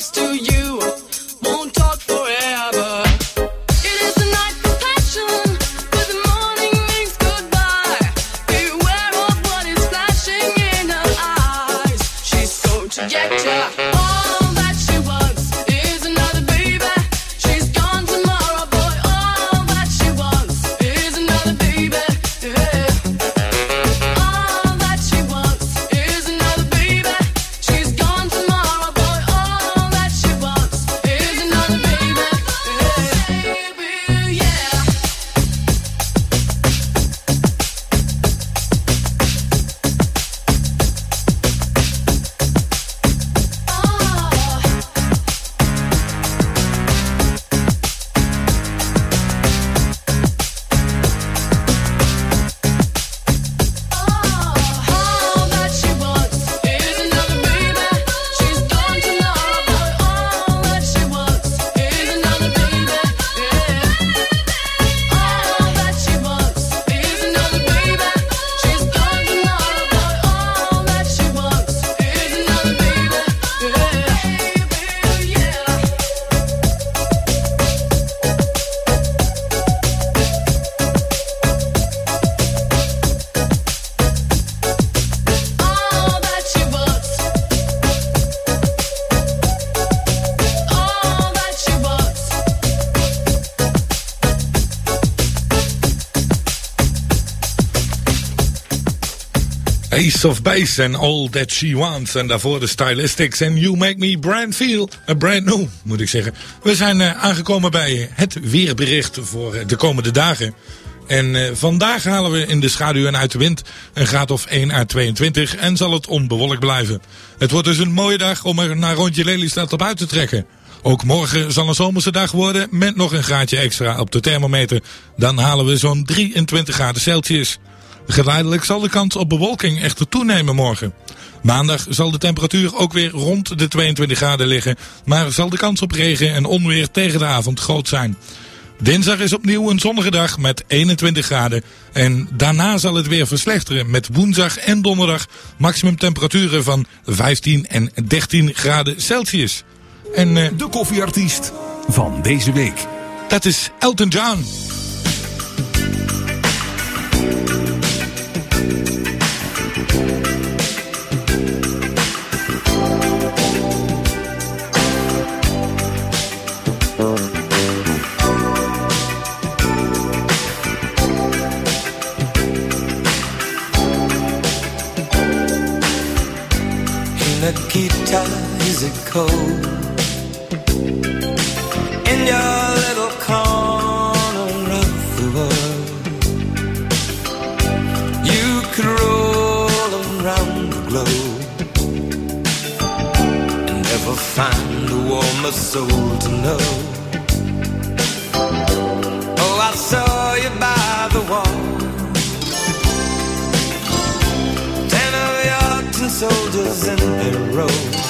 That talks to you Ace of Base en All That She Wants. En daarvoor de Stylistics en You Make Me Brand Feel. A brand new, moet ik zeggen. We zijn eh, aangekomen bij het weerbericht voor eh, de komende dagen. En eh, vandaag halen we in de schaduw en uit de wind een graad of 1 à 22 en zal het onbewolkt blijven. Het wordt dus een mooie dag om er naar rondje Lelystad op uit te trekken. Ook morgen zal een zomerse dag worden met nog een graadje extra op de thermometer. Dan halen we zo'n 23 graden Celsius. Geleidelijk zal de kans op bewolking echter toenemen morgen. Maandag zal de temperatuur ook weer rond de 22 graden liggen, maar zal de kans op regen en onweer tegen de avond groot zijn. Dinsdag is opnieuw een zonnige dag met 21 graden. En daarna zal het weer verslechteren met woensdag en donderdag maximum temperaturen van 15 en 13 graden Celsius. En eh, De koffieartiest van deze week. dat is Elton John. Cold? In your little corner of the world, you could roll around the globe and never find a warmer soul to know. Oh, I saw you by the wall. Ten of your tin soldiers in a row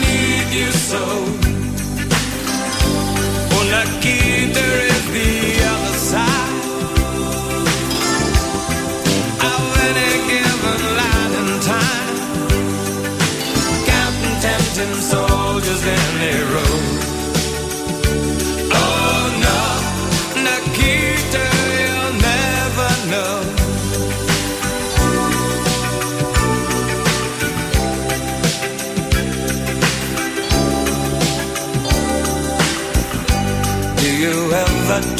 you so. Oh, Nikita is the other side of any given light and time. Counting tempting soldiers in a row.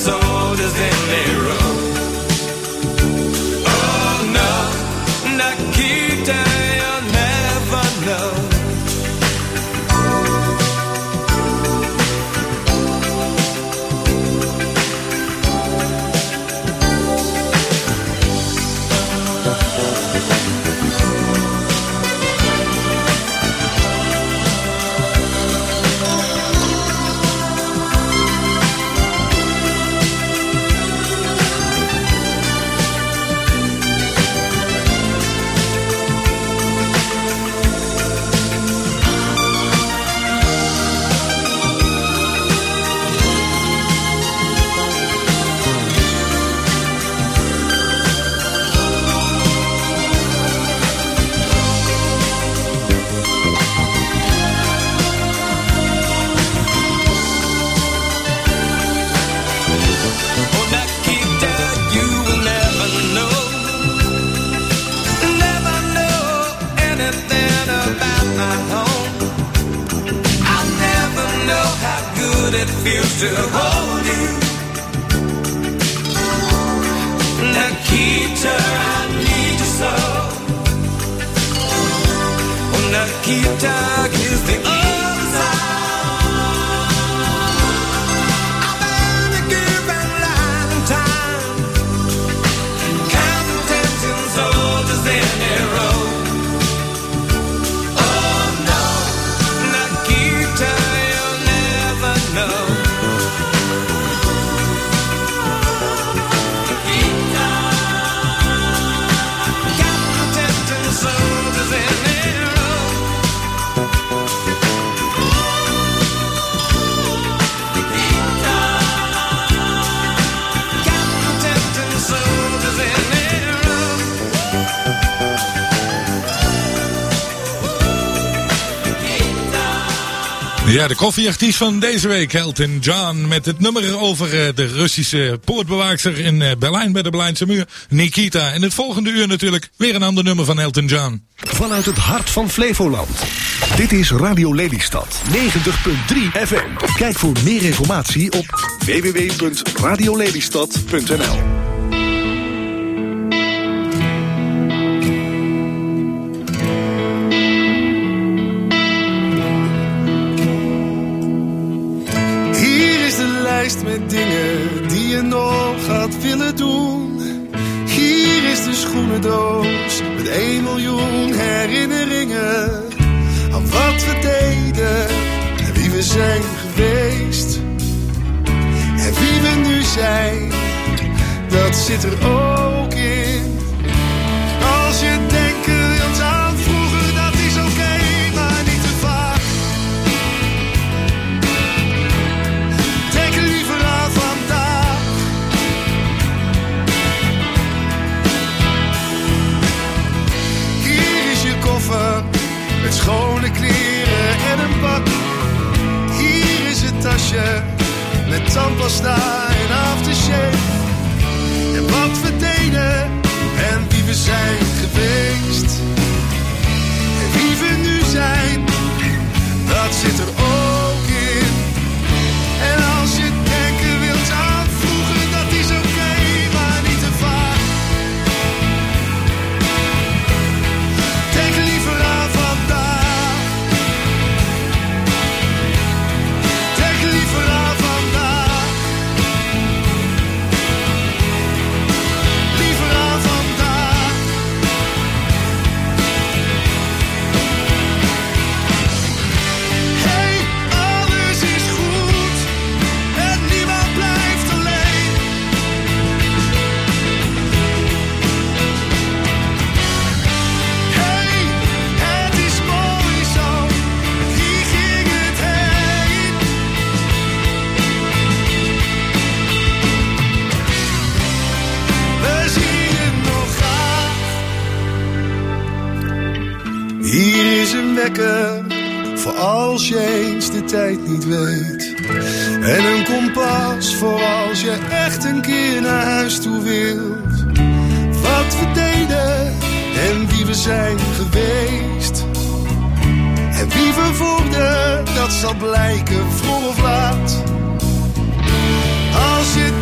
soldiers in a Ja, de koffieartiest van deze week, Elton John, met het nummer over eh, de Russische poortbewaakster in eh, Berlijn bij de Berlijnse muur, Nikita. En het volgende uur natuurlijk weer een ander nummer van Elton John. Vanuit het hart van Flevoland. Dit is Radio Lelystad 90.3 FM. Kijk voor meer informatie op www.radiolelystad.nl wat we deden en wie we zijn geweest. En wie we nu zijn, dat zit er ook tasje met tandpasta en aftershave. En wat we deden en wie we zijn geweest. En wie we nu zijn, dat zit er ook eens de tijd niet weet. En een kompas voor als je echt een keer naar huis toe wilt. Wat we deden en wie we zijn geweest. En wie we worden, dat zal blijken vroeg of laat. Als je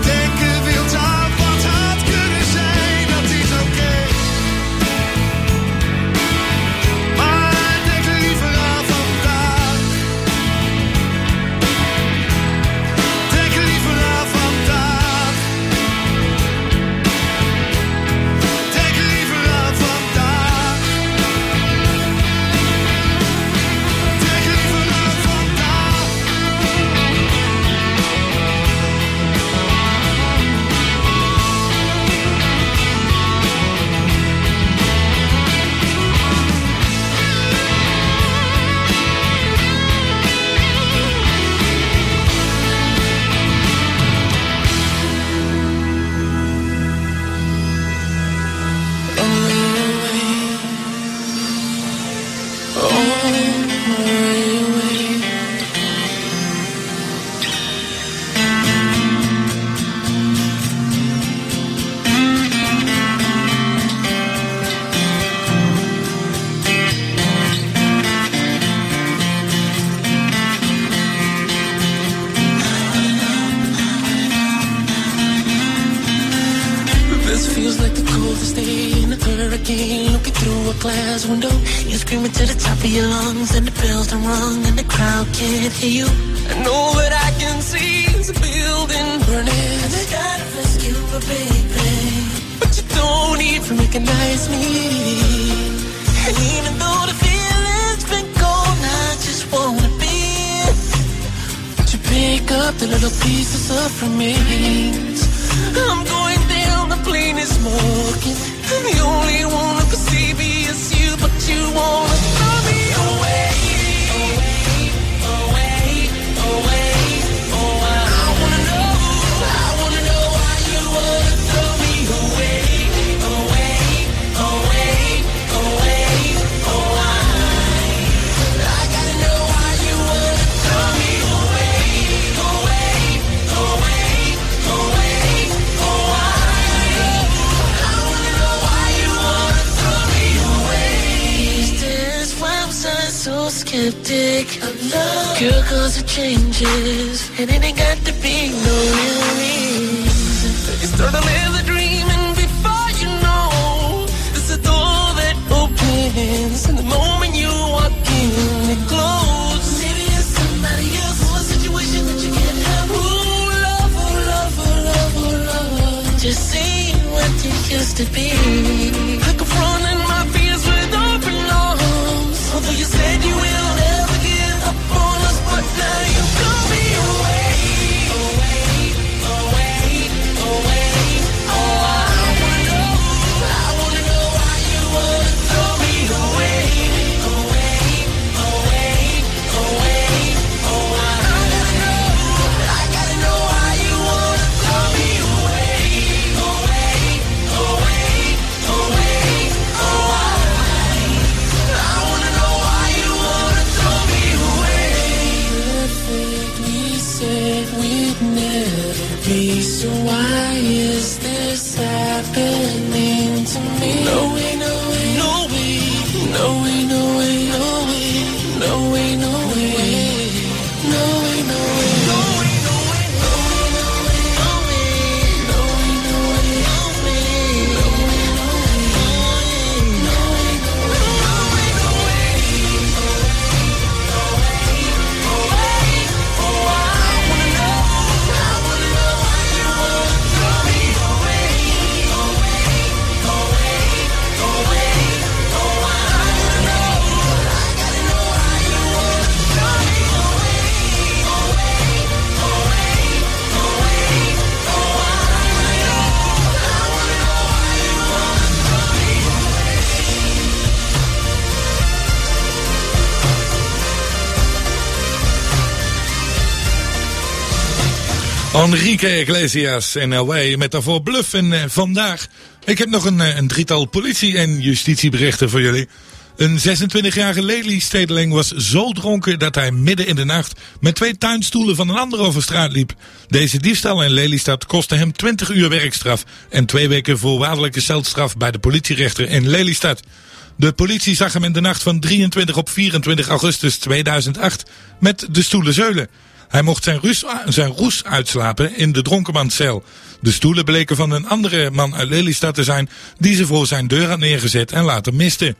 Enrique Iglesias en LA met daarvoor Bluff. En eh, vandaag, ik heb nog een, eh, een drietal politie- en justitieberichten voor jullie. Een 26-jarige Lely-stedeling was zo dronken dat hij midden in de nacht met twee tuinstoelen van een ander over straat liep. Deze diefstal in Lelystad kostte hem 20 uur werkstraf en twee weken voorwaardelijke celstraf bij de politierechter in Lelystad. De politie zag hem in de nacht van 23 op 24 augustus 2008 met de stoelen zeulen. Hij mocht zijn, zijn roes uitslapen in de dronkenmanscel. De stoelen bleken van een andere man uit Lelystad te zijn die ze voor zijn deur had neergezet en later miste.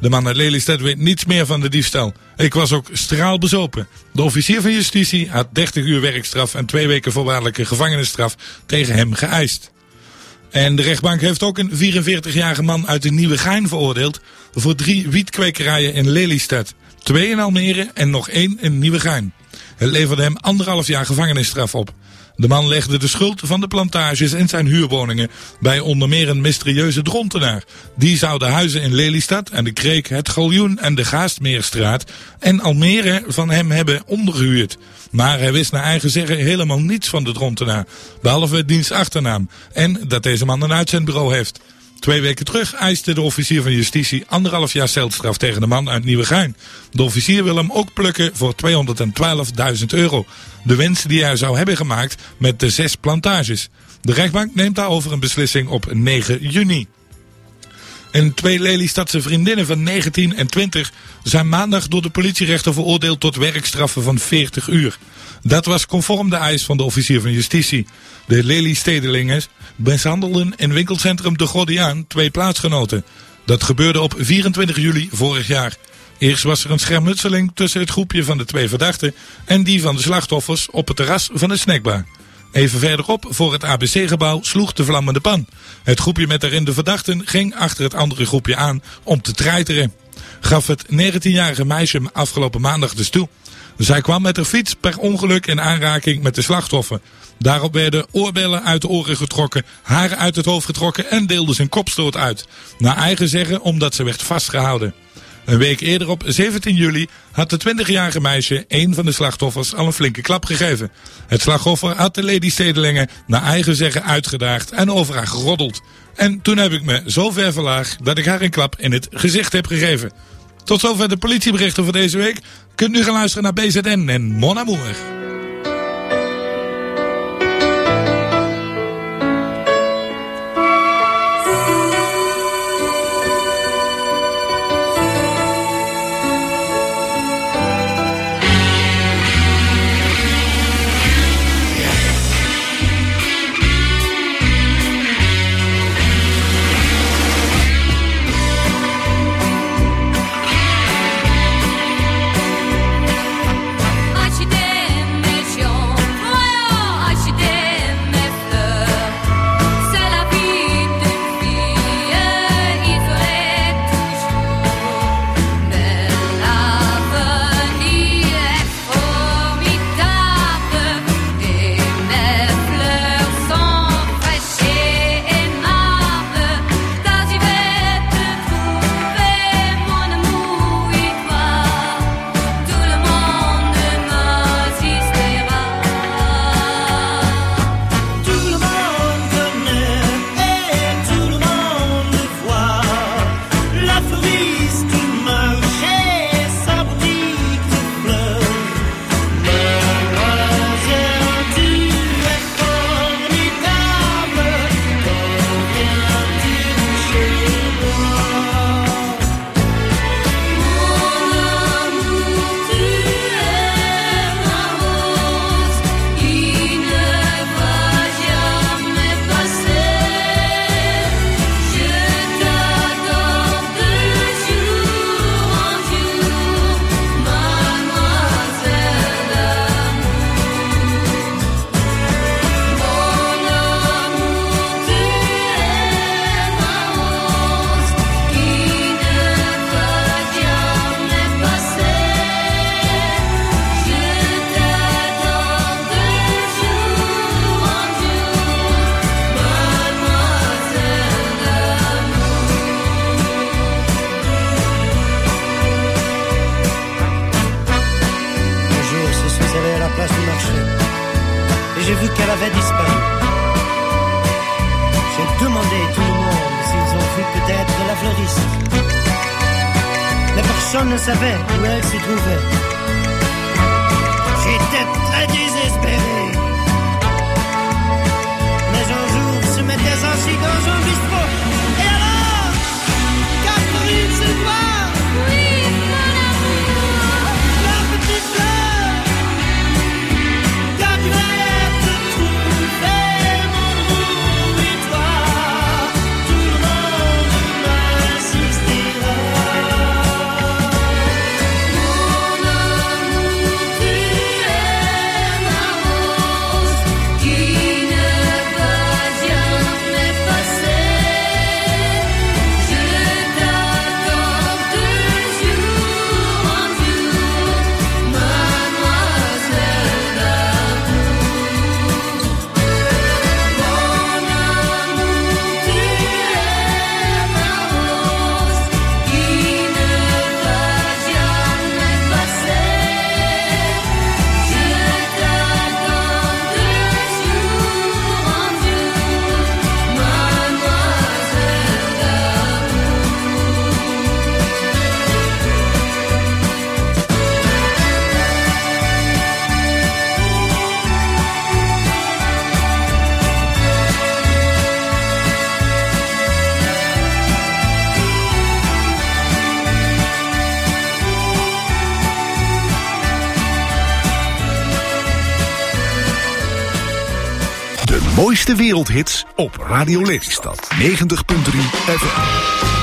De man uit Lelystad weet niets meer van de diefstal. Ik was ook straalbezopen. De officier van justitie had 30 uur werkstraf en twee weken voorwaardelijke gevangenisstraf tegen hem geëist. En de rechtbank heeft ook een 44-jarige man uit de Nieuwe Gein veroordeeld voor drie wietkwekerijen in Lelystad. Twee in Almere en nog één in Nieuwegein. Het leverde hem anderhalf jaar gevangenisstraf op. De man legde de schuld van de plantages en zijn huurwoningen bij onder meer een mysterieuze drontenaar. Die zou de huizen in Lelystad en de Kreek, het Galjoen en de Gaastmeerstraat en Almere van hem hebben ondergehuurd. Maar hij wist naar eigen zeggen helemaal niets van de drontenaar, behalve diens achternaam en dat deze man een uitzendbureau heeft. Twee weken terug eiste de officier van justitie anderhalf jaar celstraf tegen de man uit Nieuwegein. De officier wil hem ook plukken voor 212.000 euro. De wens die hij zou hebben gemaakt met de zes plantages. De rechtbank neemt daarover een beslissing op 9 juni. En twee Lelystadse vriendinnen van 19 en 20 zijn maandag door de politierechter veroordeeld tot werkstraffen van 40 uur. Dat was conform de eis van de officier van justitie. De Lelystedelingen mishandelden in winkelcentrum De Gordiaan twee plaatsgenoten. Dat gebeurde op 24 juli vorig jaar. Eerst was er een schermutseling tussen het groepje van de twee verdachten en die van de slachtoffers op het terras van de snackbar. Even verderop, voor het ABC-gebouw, sloeg de vlammende pan. Het groepje met daarin de verdachten ging achter het andere groepje aan om te treiteren. Gaf het 19-jarige meisje afgelopen maandag dus toe. Zij kwam met haar fiets per ongeluk in aanraking met de slachtoffer. Daarop werden oorbellen uit de oren getrokken, haren uit het hoofd getrokken en deelde zijn kopstoot uit. Naar eigen zeggen omdat ze werd vastgehouden. Een week eerder op 17 juli had de 20-jarige meisje een van de slachtoffers al een flinke klap gegeven. Het slachtoffer had de Lady Stedelingen naar eigen zeggen uitgedaagd en over haar geroddeld. En toen heb ik me zo ver verlaagd dat ik haar een klap in het gezicht heb gegeven. Tot zover de politieberichten voor deze week. Kunt nu gaan luisteren naar BZN en Mon Amour. De mooiste wereldhits op Radio Lelystad. 90.3 FM.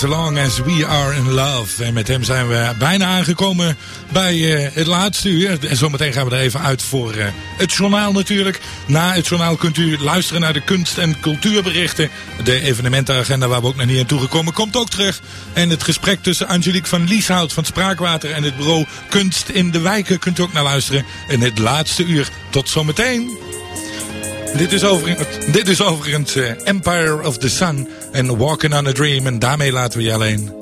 As Long As We Are In Love. En met hem zijn we bijna aangekomen bij eh, het laatste uur. En zometeen gaan we er even uit voor eh, het journaal natuurlijk. Na het journaal kunt u luisteren naar de kunst- en cultuurberichten. De evenementenagenda waar we ook naar hier aan toegekomen komt ook terug. En het gesprek tussen Angelique van Lieshout van Spraakwater en het bureau Kunst in de Wijken kunt u ook naar luisteren. In het laatste uur. Tot zometeen. Dit is overigens, dit is overigens uh, Empire of the Sun en Walking on a Dream. En daarmee laten we je alleen.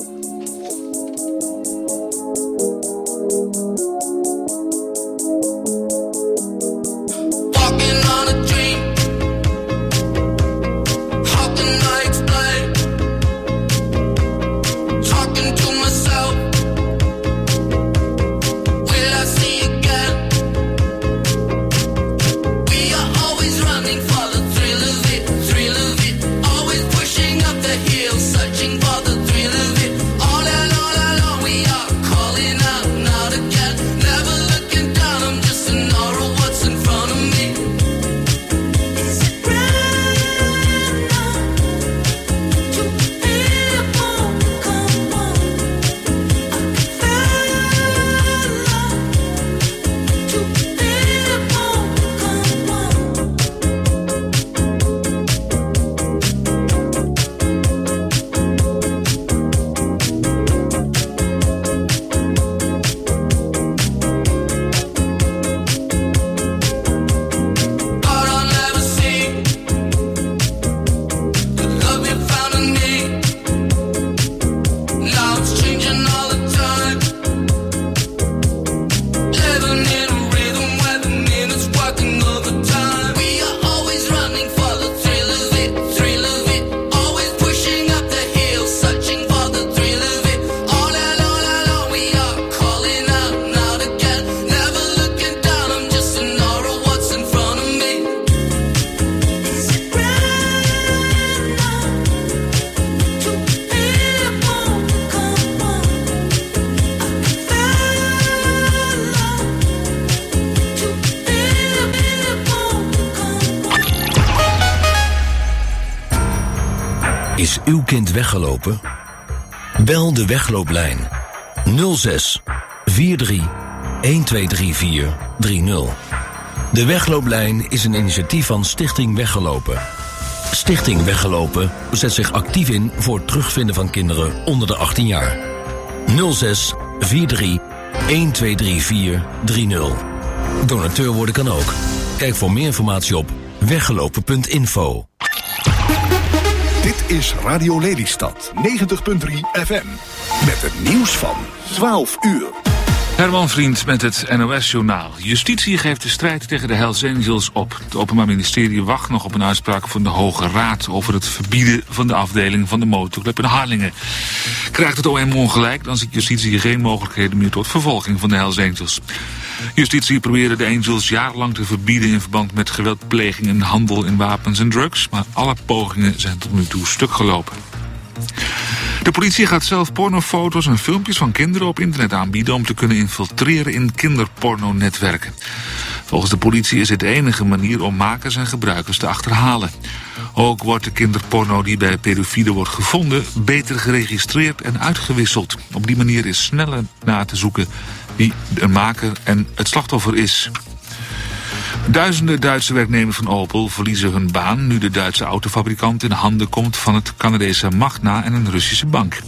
Uw kind weggelopen? Bel de weglooplijn 06 43 1234 30. De weglooplijn is een initiatief van Stichting Weggelopen. Stichting Weggelopen zet zich actief in voor het terugvinden van kinderen onder de 18 jaar. 06 43 1234 30. Donateur worden kan ook. Kijk voor meer informatie op weggelopen.info. Is Radio Lelystad 90.3 FM. Met het nieuws van 12 uur. Herman Vriend met het NOS-journaal. Justitie geeft de strijd tegen de Hells Angels op. Het Openbaar Ministerie wacht nog op een uitspraak van de Hoge Raad... over het verbieden van de afdeling van de motorclub in Harlingen. Krijgt het OM ongelijk, dan ziet justitie geen mogelijkheden meer... tot vervolging van de Hells Angels. Justitie probeerde de Angels jarenlang te verbieden... in verband met geweldpleging en handel in wapens en drugs... maar alle pogingen zijn tot nu toe stuk gelopen. De politie gaat zelf pornofoto's en filmpjes van kinderen op internet aanbieden om te kunnen infiltreren in kinderpornonetwerken. Volgens de politie is dit de enige manier om makers en gebruikers te achterhalen. Ook wordt de kinderporno die bij pedofielen wordt gevonden beter geregistreerd en uitgewisseld. Op die manier is sneller na te zoeken wie de maker en het slachtoffer is. Duizenden Duitse werknemers van Opel verliezen hun baan... nu de Duitse autofabrikant in handen komt van het Canadese Magna en een Russische bank.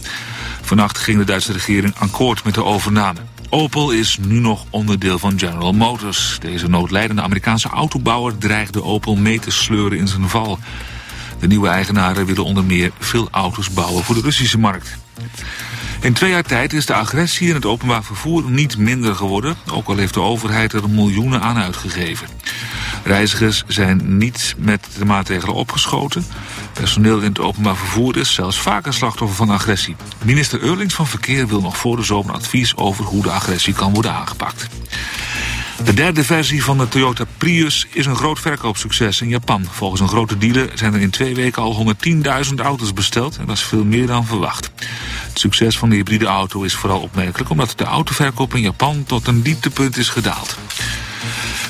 Vannacht ging de Duitse regering akkoord met de overname. Opel is nu nog onderdeel van General Motors. Deze noodlijdende Amerikaanse autobouwer dreigde Opel mee te sleuren in zijn val. De nieuwe eigenaren willen onder meer veel auto's bouwen voor de Russische markt. In twee jaar tijd is de agressie in het openbaar vervoer niet minder geworden, ook al heeft de overheid er miljoenen aan uitgegeven. Reizigers zijn niet met de maatregelen opgeschoten. Personeel in het openbaar vervoer is zelfs vaker slachtoffer van agressie. Minister Eurlings van Verkeer wil nog voor de zomer advies over hoe de agressie kan worden aangepakt. De derde versie van de Toyota Prius is een groot verkoopsucces in Japan. Volgens een grote dealer zijn er in twee weken al 110.000 auto's besteld. En dat is veel meer dan verwacht. Het succes van de hybride auto is vooral opmerkelijk... omdat de autoverkoop in Japan tot een dieptepunt is gedaald.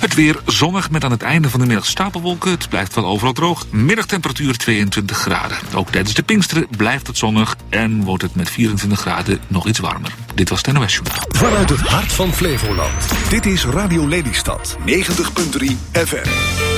Het weer zonnig met aan het einde van de middag stapelwolken. Het blijft wel overal droog. Middagtemperatuur 22 graden. Ook tijdens de Pinksteren blijft het zonnig en wordt het met 24 graden nog iets warmer. Dit was NOS Journaal. Vanuit het hart van Flevoland. Dit is Radio Lelystad 90.3 FM.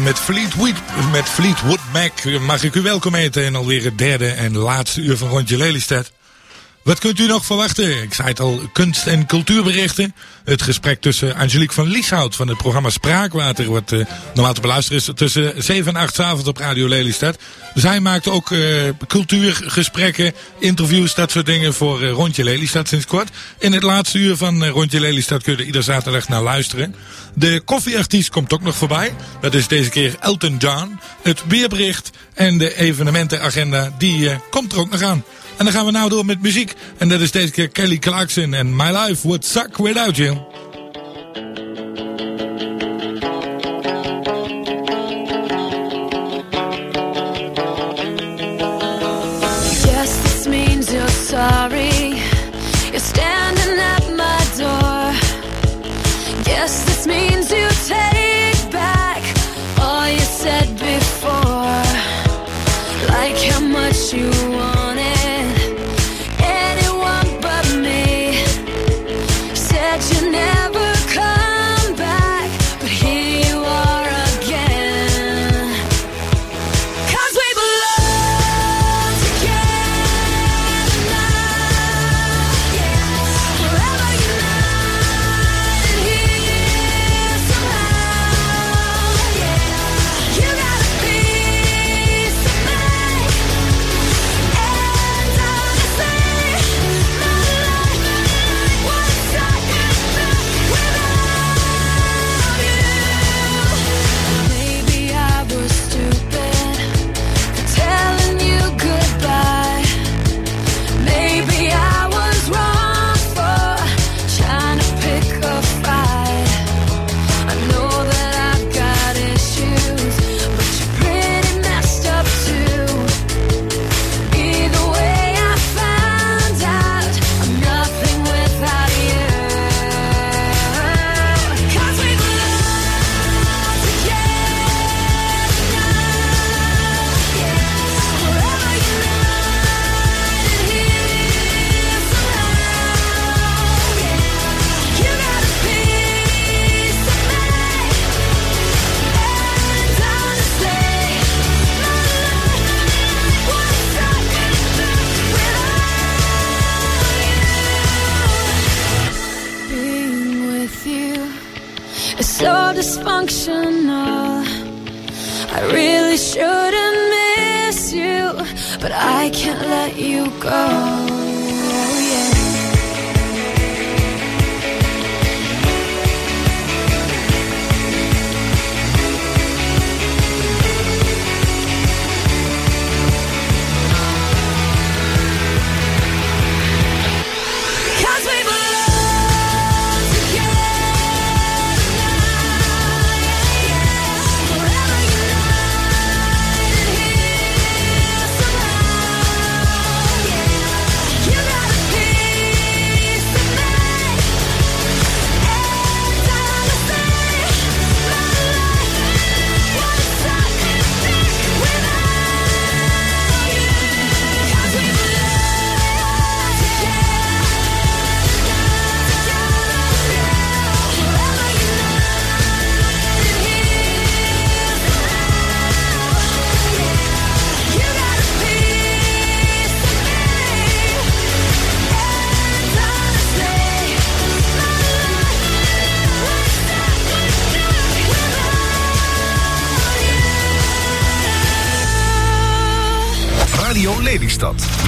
Met Fleetwood, met Fleetwood Mac mag ik u welkom heten in alweer het derde en laatste uur van Rondje Lelystad. Wat kunt u nog verwachten? Ik zei het al, kunst- en cultuurberichten. Het gesprek tussen Angelique van Lieshout van het programma Spraakwater, wat eh, normaal te beluisteren is, tussen 7 en 8 's avonds op Radio Lelystad. Zij maakt ook eh, cultuurgesprekken, interviews, dat soort dingen voor eh, Rondje Lelystad sinds kort. In het laatste uur van Rondje Lelystad kun je er ieder zaterdag naar luisteren. De koffieartiest komt ook nog voorbij. Dat is deze keer Elton John. Het weerbericht en de evenementenagenda, die komt er ook nog aan. En dan gaan we nou door met muziek. En dat is deze keer Kelly Clarkson en My Life Would Suck Without You.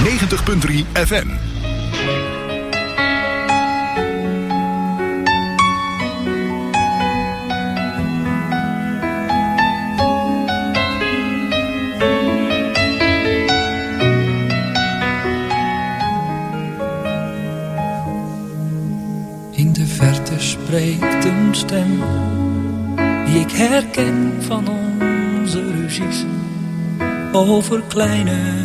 90.3 FM. In de verte spreekt een stem die ik herken van onze ruzies over kleine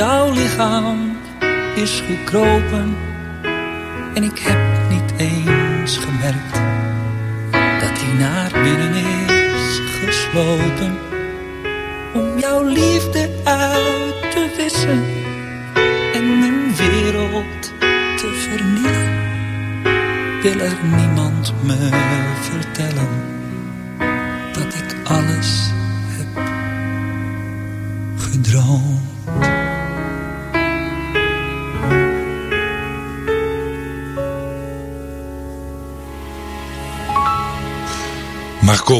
jouw lichaam is gekropen. En ik heb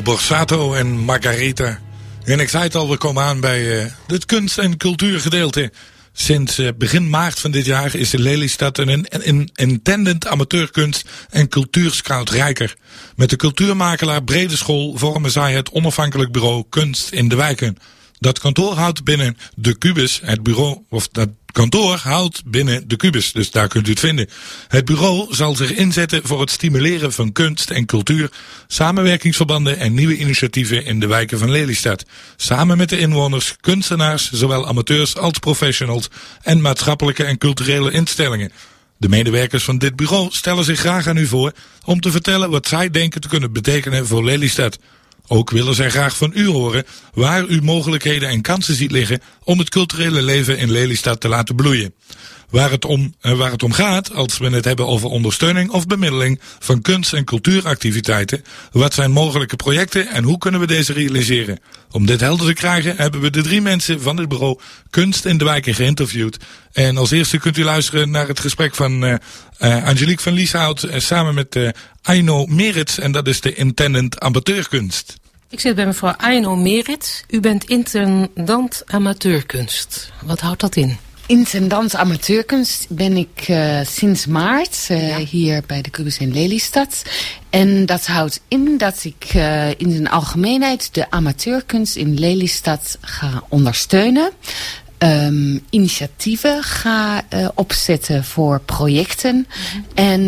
Borsato en Margarita. En ik zei het al, we komen aan bij eh, het kunst- en cultuurgedeelte. Sinds eh, begin maart van dit jaar is de Lelystad een, een, een amateurkunst- en cultuurscout rijker. Met de cultuurmakelaar Brede School vormen zij het onafhankelijk bureau Kunst in de Wijken. Dat kantoor houdt binnen de Cubus, het bureau, of dat kantoor houdt binnen de Cubus, dus daar kunt u het vinden. Het bureau zal zich inzetten voor het stimuleren van kunst en cultuur, samenwerkingsverbanden en nieuwe initiatieven in de wijken van Lelystad. Samen met de inwoners, kunstenaars, zowel amateurs als professionals en maatschappelijke en culturele instellingen. De medewerkers van dit bureau stellen zich graag aan u voor om te vertellen wat zij denken te kunnen betekenen voor Lelystad. Ook willen zij graag van u horen waar u mogelijkheden en kansen ziet liggen om het culturele leven in Lelystad te laten bloeien. Waar het, om, eh, waar het om gaat, als we het hebben over ondersteuning of bemiddeling van kunst- en cultuuractiviteiten, wat zijn mogelijke projecten en hoe kunnen we deze realiseren? Om dit helder te krijgen hebben we de drie mensen van het bureau Kunst in de Wijken geïnterviewd. En als eerste kunt u luisteren naar het gesprek van eh, eh, Angelique van Lieshout samen met Aino Merits en dat is de intendant amateurkunst. Ik zit bij mevrouw Aino Merit. U bent intendant amateurkunst. Wat houdt dat in? Intendant amateurkunst ben ik eh, sinds maart eh, hier bij de Cubus in Lelystad. En dat houdt in dat ik eh, in zijn algemeenheid de amateurkunst in Lelystad ga ondersteunen. Ehm, initiatieven ga eh, opzetten voor projecten. En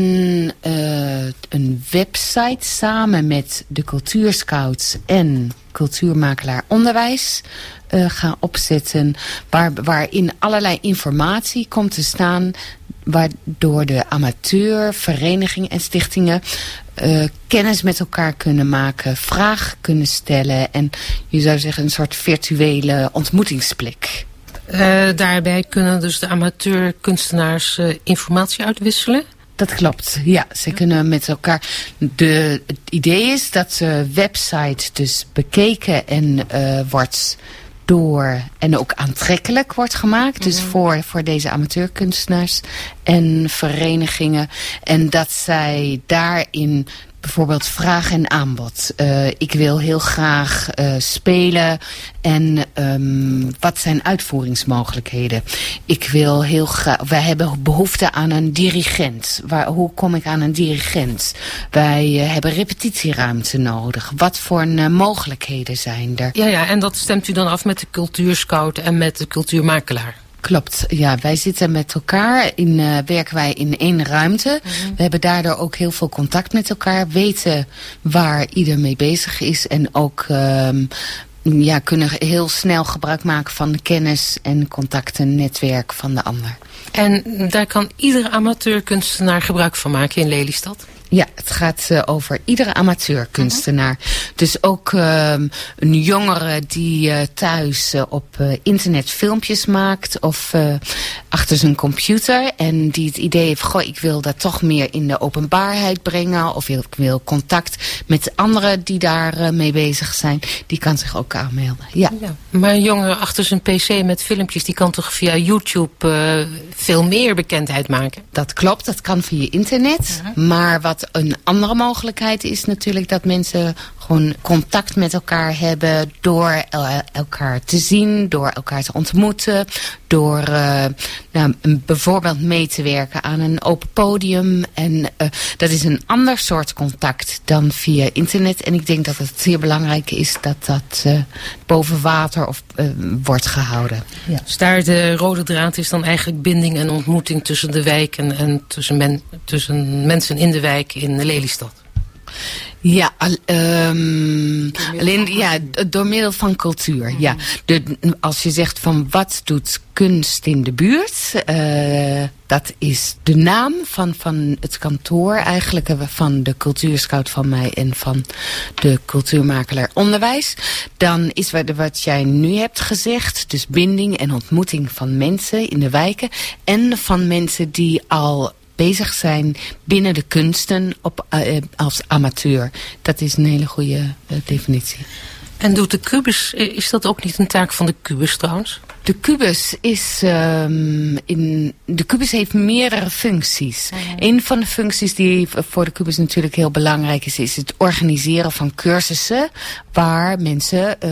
eh, een website samen met de cultuurscouts en cultuurmakelaar onderwijs eh, ga opzetten. Waar, waarin allerlei informatie komt te staan waardoor de amateur, verenigingen en stichtingen kennis met elkaar kunnen maken, vragen kunnen stellen en je zou zeggen een soort virtuele ontmoetingsplek. Eh, daarbij kunnen dus de amateurkunstenaars eh, informatie uitwisselen. Dat klopt, ja. Ze kunnen met elkaar... De, het idee is dat de website dus bekeken en eh, wordt door... en ook aantrekkelijk wordt gemaakt. Dus voor, voor deze amateurkunstenaars en verenigingen. En dat zij daarin bijvoorbeeld vraag en aanbod. Eh, ik wil heel graag eh, spelen en ehm, wat zijn uitvoeringsmogelijkheden? Ik wil heel graag, wij hebben behoefte aan een dirigent. Waar, hoe kom ik aan een dirigent? Wij eh, hebben repetitieruimte nodig. Wat voor mogelijkheden zijn er? Ja, ja, en dat stemt u dan af met de cultuurscout en met de cultuurmakelaar. Klopt, ja. Wij zitten met elkaar, in, uh, werken wij in één ruimte. We hebben daardoor ook heel veel contact met elkaar. Weten waar ieder mee bezig is. En ook um, ja, kunnen heel snel gebruik maken van de kennis en contacten, netwerk van de ander. En daar kan iedere amateurkunstenaar gebruik van maken in Lelystad? Ja, het gaat uh, over iedere amateurkunstenaar. Dus ook uh, een jongere die uh, thuis op internet filmpjes maakt of achter zijn computer. En die het idee heeft, goh, ik wil dat toch meer in de openbaarheid brengen. Of ik wil contact met anderen die daar mee bezig zijn. Die kan zich ook aanmelden, ja. ja. Maar een jongere achter zijn pc met filmpjes, die kan toch via YouTube veel meer bekendheid maken? Dat klopt, dat kan via internet. Maar wat een andere mogelijkheid is natuurlijk dat mensen gewoon contact met elkaar hebben door elkaar te zien, door elkaar te ontmoeten, door uh, nou, bijvoorbeeld mee te werken aan een open podium. En uh, dat is een ander soort contact dan via internet. En ik denk dat het zeer belangrijk is dat dat uh, boven water of, wordt gehouden. Ja. Dus daar de rode draad is dan eigenlijk binding en ontmoeting tussen de wijk en, en tussen, men, tussen mensen in de wijk in Lelystad. Ja, um, alleen ja, door middel van cultuur. Ja. De, als je zegt van wat doet kunst in de buurt, uh, dat is de naam van, van het kantoor eigenlijk van de cultuurscout van mij en van de cultuurmakelaar onderwijs. Dan is wat, wat jij nu hebt gezegd, dus binding en ontmoeting van mensen in de wijken en van mensen die al bezig zijn binnen de kunsten op, uh, als amateur. Dat is een hele goede uh, definitie. En doet de kubus, is dat ook niet een taak van de kubus trouwens? De kubus is um, in de kubus heeft meerdere functies. -hmm. Een van de functies die voor de kubus natuurlijk heel belangrijk is, is het organiseren van cursussen waar mensen uh,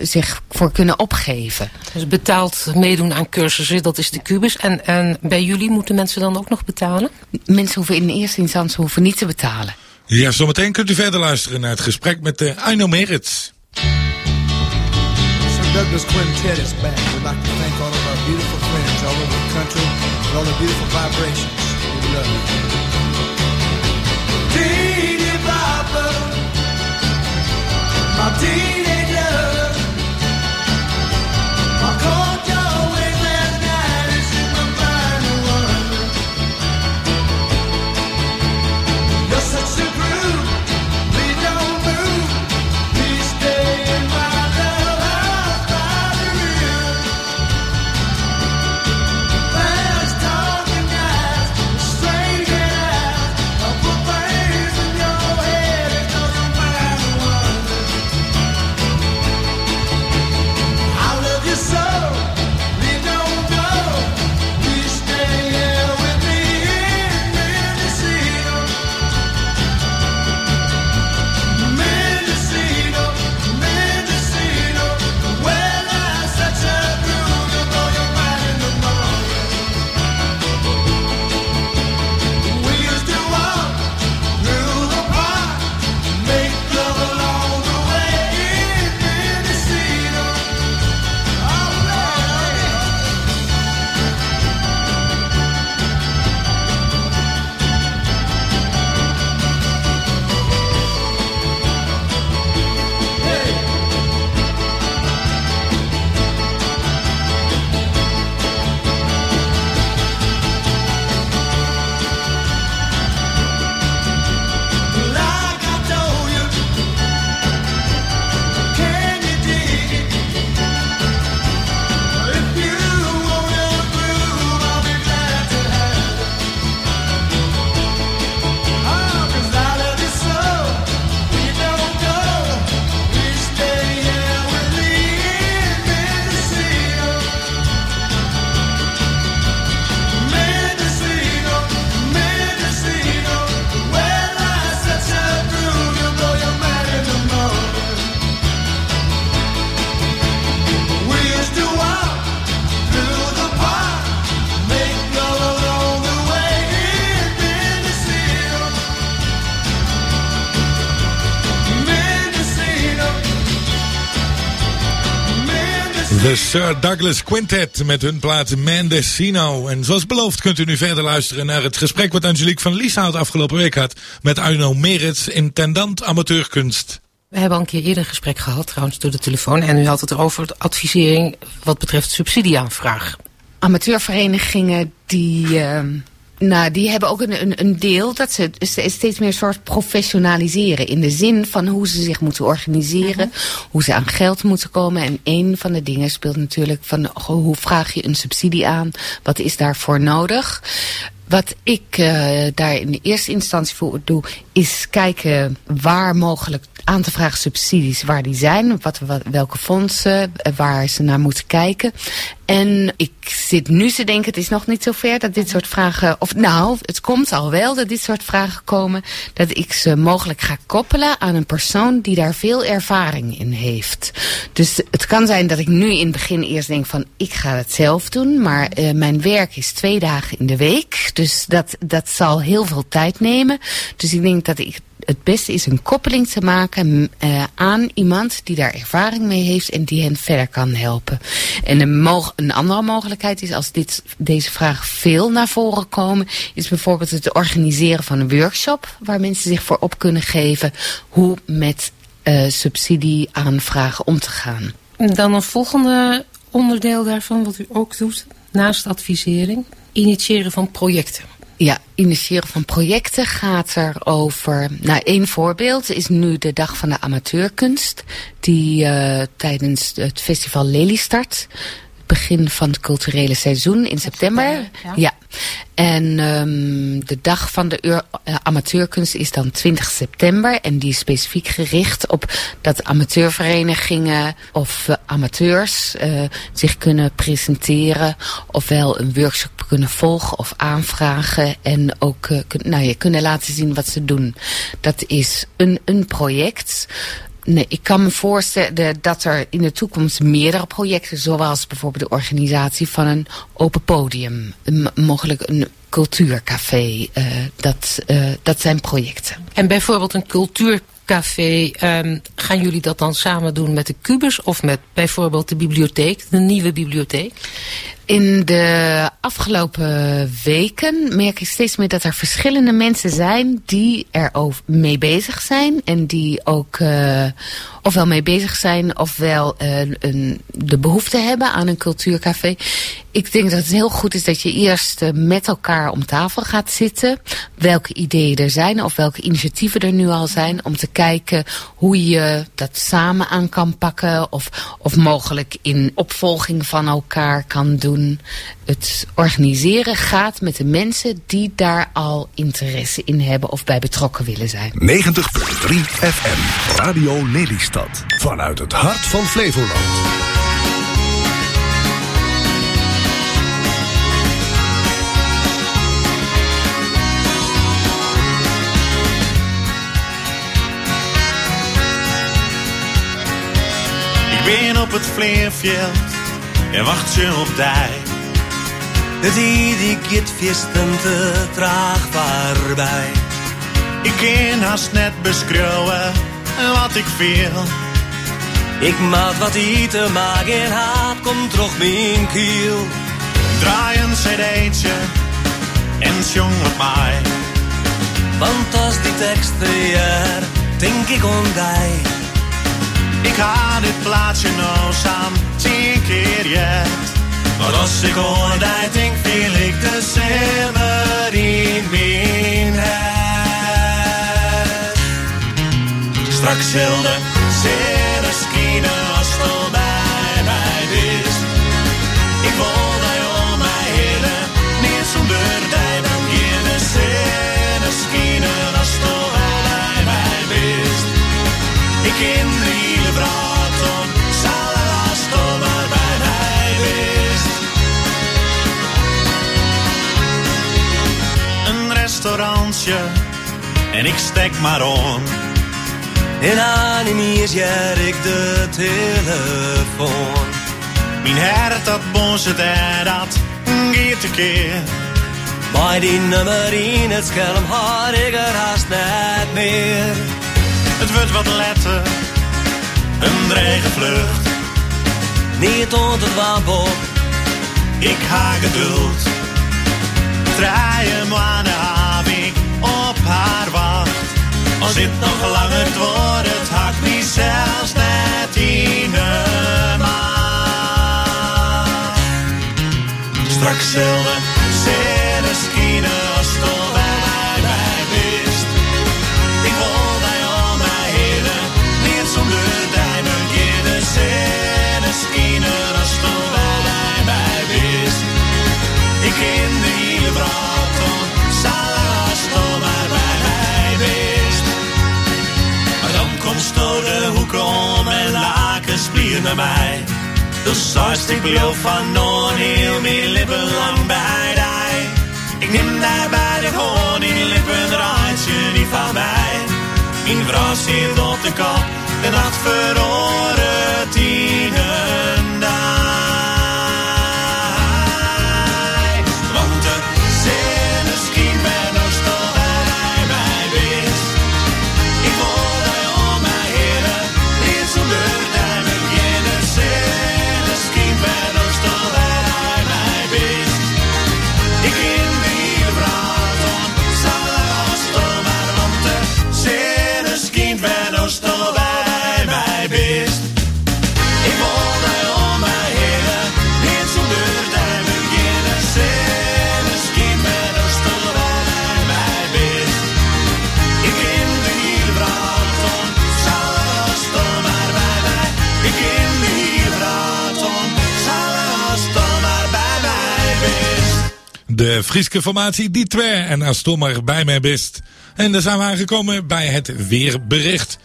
zich voor kunnen opgeven. Dus betaald meedoen aan cursussen, dat is de kubus. En, en bij jullie moeten mensen dan ook nog betalen? Mensen hoeven in eerste instantie hoeven niet te betalen. Ja, zometeen kunt u verder luisteren naar het gesprek met uh, Aino Merits. Douglas Quintet is back. We'd like to thank all of our beautiful friends all over the country for all the beautiful vibrations. We love you. Papa, my Sir Douglas Quintet met hun plaat Mendocino. En zoals beloofd kunt u nu verder luisteren naar het gesprek wat Angelique van Lieshout afgelopen week had met Arno Merits, intendant amateurkunst. We hebben al een keer eerder een gesprek gehad, trouwens, door de telefoon. En u had het erover de advisering wat betreft subsidieaanvraag. Amateurverenigingen die, ehm, nou, die hebben ook een, een, een deel dat ze steeds meer soort professionaliseren. In de zin van hoe ze zich moeten organiseren, hoe ze aan geld moeten komen. En een van de dingen speelt natuurlijk van hoe vraag je een subsidie aan? Wat is daarvoor nodig? Wat ik eh, daar in de eerste instantie voor doe, is kijken waar mogelijk aan te vragen subsidies, waar die zijn, wat, welke fondsen, eh, waar ze naar moeten kijken. En ik zit nu te denken, het is nog niet zover dat dit soort vragen, of nou, het komt al wel dat dit soort vragen komen, dat ik ze mogelijk ga koppelen aan een persoon die daar veel ervaring in heeft. Dus het kan zijn dat ik nu in het begin eerst denk van, ik ga het zelf doen, maar eh, mijn werk is twee dagen in de week, dus dat, dat zal heel veel tijd nemen. Dus ik denk dat ik het beste is een koppeling te maken eh, aan iemand die daar ervaring mee heeft en die hen verder kan helpen. En een, een andere mogelijkheid is als dit, deze vragen veel naar voren komen, is bijvoorbeeld het organiseren van een workshop waar mensen zich voor op kunnen geven hoe met eh subsidieaanvragen om te gaan. Dan een volgende onderdeel daarvan, wat u ook doet, naast advisering, initiëren van projecten. Ja, initiëren van projecten gaat er over. Nou, één voorbeeld is nu de Dag van de Amateurkunst. Die eh, tijdens het festival Lelystart. het Begin van het culturele seizoen in september. ja. En ehm, de dag van de eh, amateurkunst is dan 20 september. En die is specifiek gericht op dat amateurverenigingen of eh, amateurs zich kunnen presenteren. Ofwel een workshop kunnen volgen of aanvragen. En ook eh, kun- nou, ja, kunnen laten zien wat ze doen. Dat is een, een project. Nee, ik kan me voorstellen dat er in de toekomst meerdere projecten, zoals bijvoorbeeld de organisatie van een open podium, mogelijk een cultuurcafé, eh, dat, eh, dat zijn projecten. En bijvoorbeeld een cultuurcafé, ehm, gaan jullie dat dan samen doen met de Cubus of met bijvoorbeeld de bibliotheek, de nieuwe bibliotheek? In de afgelopen weken merk ik steeds meer dat er verschillende mensen zijn die er mee bezig zijn. En die ook eh, ofwel mee bezig zijn ofwel eh, een, de behoefte hebben aan een cultuurcafé. Ik denk dat het heel goed is dat je eerst eh, met elkaar om tafel gaat zitten. Welke ideeën er zijn of welke initiatieven er nu al zijn. Om te kijken hoe je dat samen aan kan pakken. Of, of mogelijk in opvolging van elkaar kan doen. Het organiseren gaat met de mensen die daar al interesse in hebben of bij betrokken willen zijn. 90.3 FM, Radio Lelystad. Vanuit het hart van Flevoland. Ik ben op het vleerveld en wacht je op dij. Het ieder giet visten te traag voorbij. Ik kan haast net beschreeuwen wat ik wil. Ik maak wat eten, maar geen haat komt terug mijn kiel. Draai een cd'tje en zong met mij. Want als die teksten hier, denk ik om die. Ik ga dit plaatsje nou samen tien keer jet. Maar als ik hoor dat denk, viel ik de simmer in mijn head. Straks zal en ik stek maar om. En animeer jij ik de telefoon. Mijn hart dat bonzet en dat een keer. Bij die nummer in het scherm had ik er haast net meer. Het wordt wat letter, een dreige vlucht. niet onder het wapen. Ik ha geduld. Draaien maanden heb ik op haar wacht. Als dit nog langer wordt, het hakt wie zelfs net in. Straks zullen splier naar mij. Dus als ik beloof van nog heel mijn lippen lang bij die. Ik neem daar bij de gewoon in lippen draait je niet van mij. In vrouw zit op de kop, de nacht verhoren tien een De Frieske formatie Die Twer en maar bij mij best. En dan zijn we aangekomen bij het weerbericht.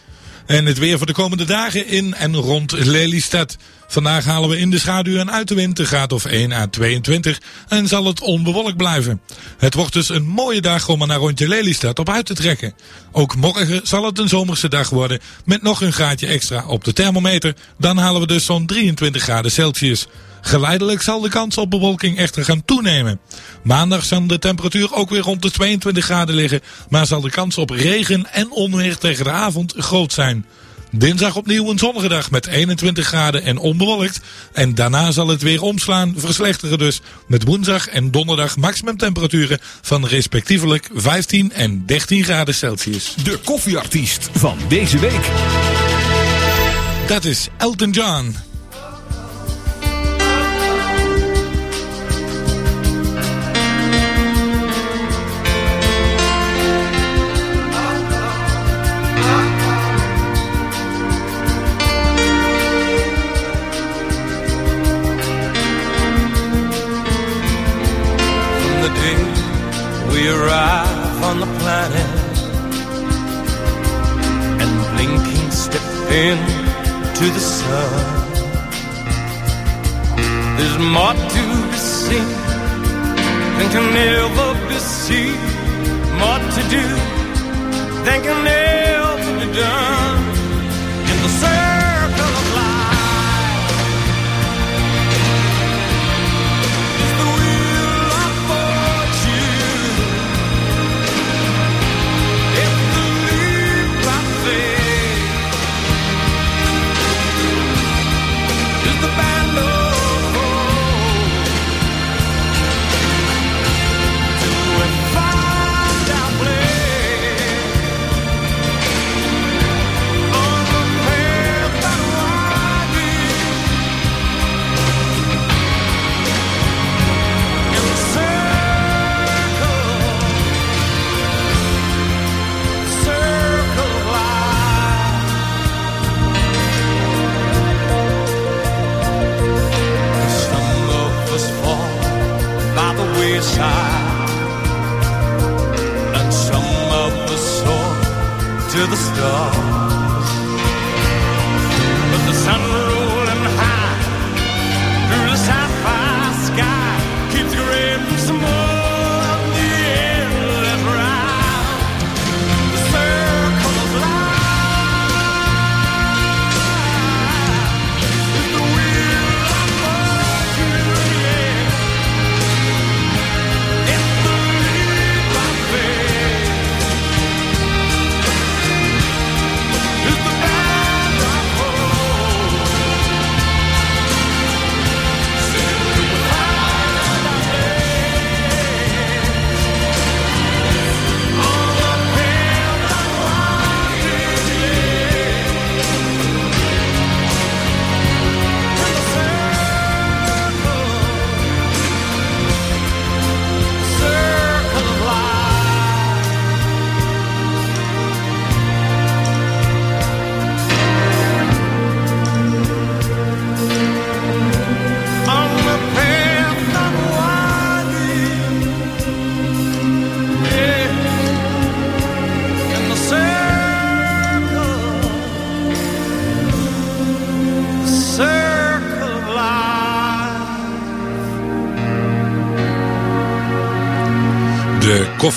En het weer voor de komende dagen in en rond Lelystad. Vandaag halen we in de schaduw en uit de wind een graad of 1 à 22 en zal het onbewolkt blijven. Het wordt dus een mooie dag om er naar rondje Lelystad op uit te trekken. Ook morgen zal het een zomerse dag worden met nog een graadje extra op de thermometer. Dan halen we dus zo'n 23 graden Celsius. Geleidelijk zal de kans op bewolking echter gaan toenemen. Maandag zal de temperatuur ook weer rond de 22 graden liggen, maar zal de kans op regen en onweer tegen de avond groot zijn. Dinsdag opnieuw een zonnige dag met 21 graden en onbewolkt. En daarna zal het weer omslaan, verslechteren dus. Met woensdag en donderdag maximumtemperaturen van respectievelijk 15 en 13 graden Celsius. De koffieartiest van deze week. Dat is Elton John. Arrive on the planet and blinking step into the sun. There's more to be seen than can ever be seen, more to do than can ever be done. Wayside, and some of us soar to the stars.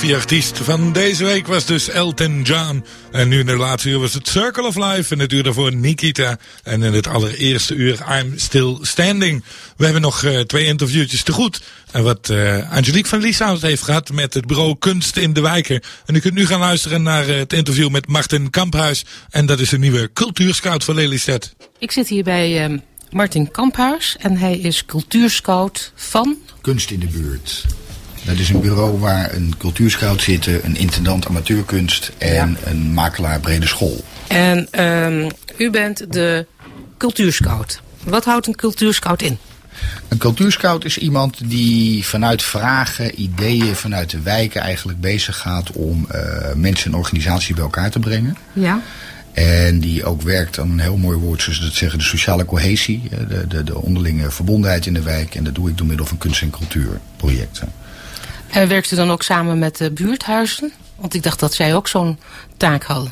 De koffieartiest van deze week was dus Elton John. En nu in de laatste uur was het Circle of Life. En het uur daarvoor Nikita. En in het allereerste uur I'm Still Standing. We hebben nog uh, twee interviewtjes te goed. En wat uh, Angelique van Lieshout heeft gehad met het bureau Kunst in de Wijken. En u kunt nu gaan luisteren naar uh, het interview met Martin Kamphuis. En dat is een nieuwe cultuurscout van Lelystad. Ik zit hier bij uh, Martin Kamphuis. En hij is cultuurscout van... Kunst in de buurt. Dat is een bureau waar een cultuurscout zit, een intendant amateurkunst en ja. een makelaar brede school. En um, u bent de cultuurscout. Wat houdt een cultuurscout in? Een cultuurscout is iemand die vanuit vragen, ideeën vanuit de wijken eigenlijk bezig gaat om uh, mensen en organisaties bij elkaar te brengen. Ja. En die ook werkt aan een heel mooi woord, zoals dat zeggen, de sociale cohesie, de, de, de onderlinge verbondenheid in de wijk. En dat doe ik door middel van kunst- en cultuurprojecten. En werkt u dan ook samen met de buurthuizen? Want ik dacht dat zij ook zo'n taak hadden.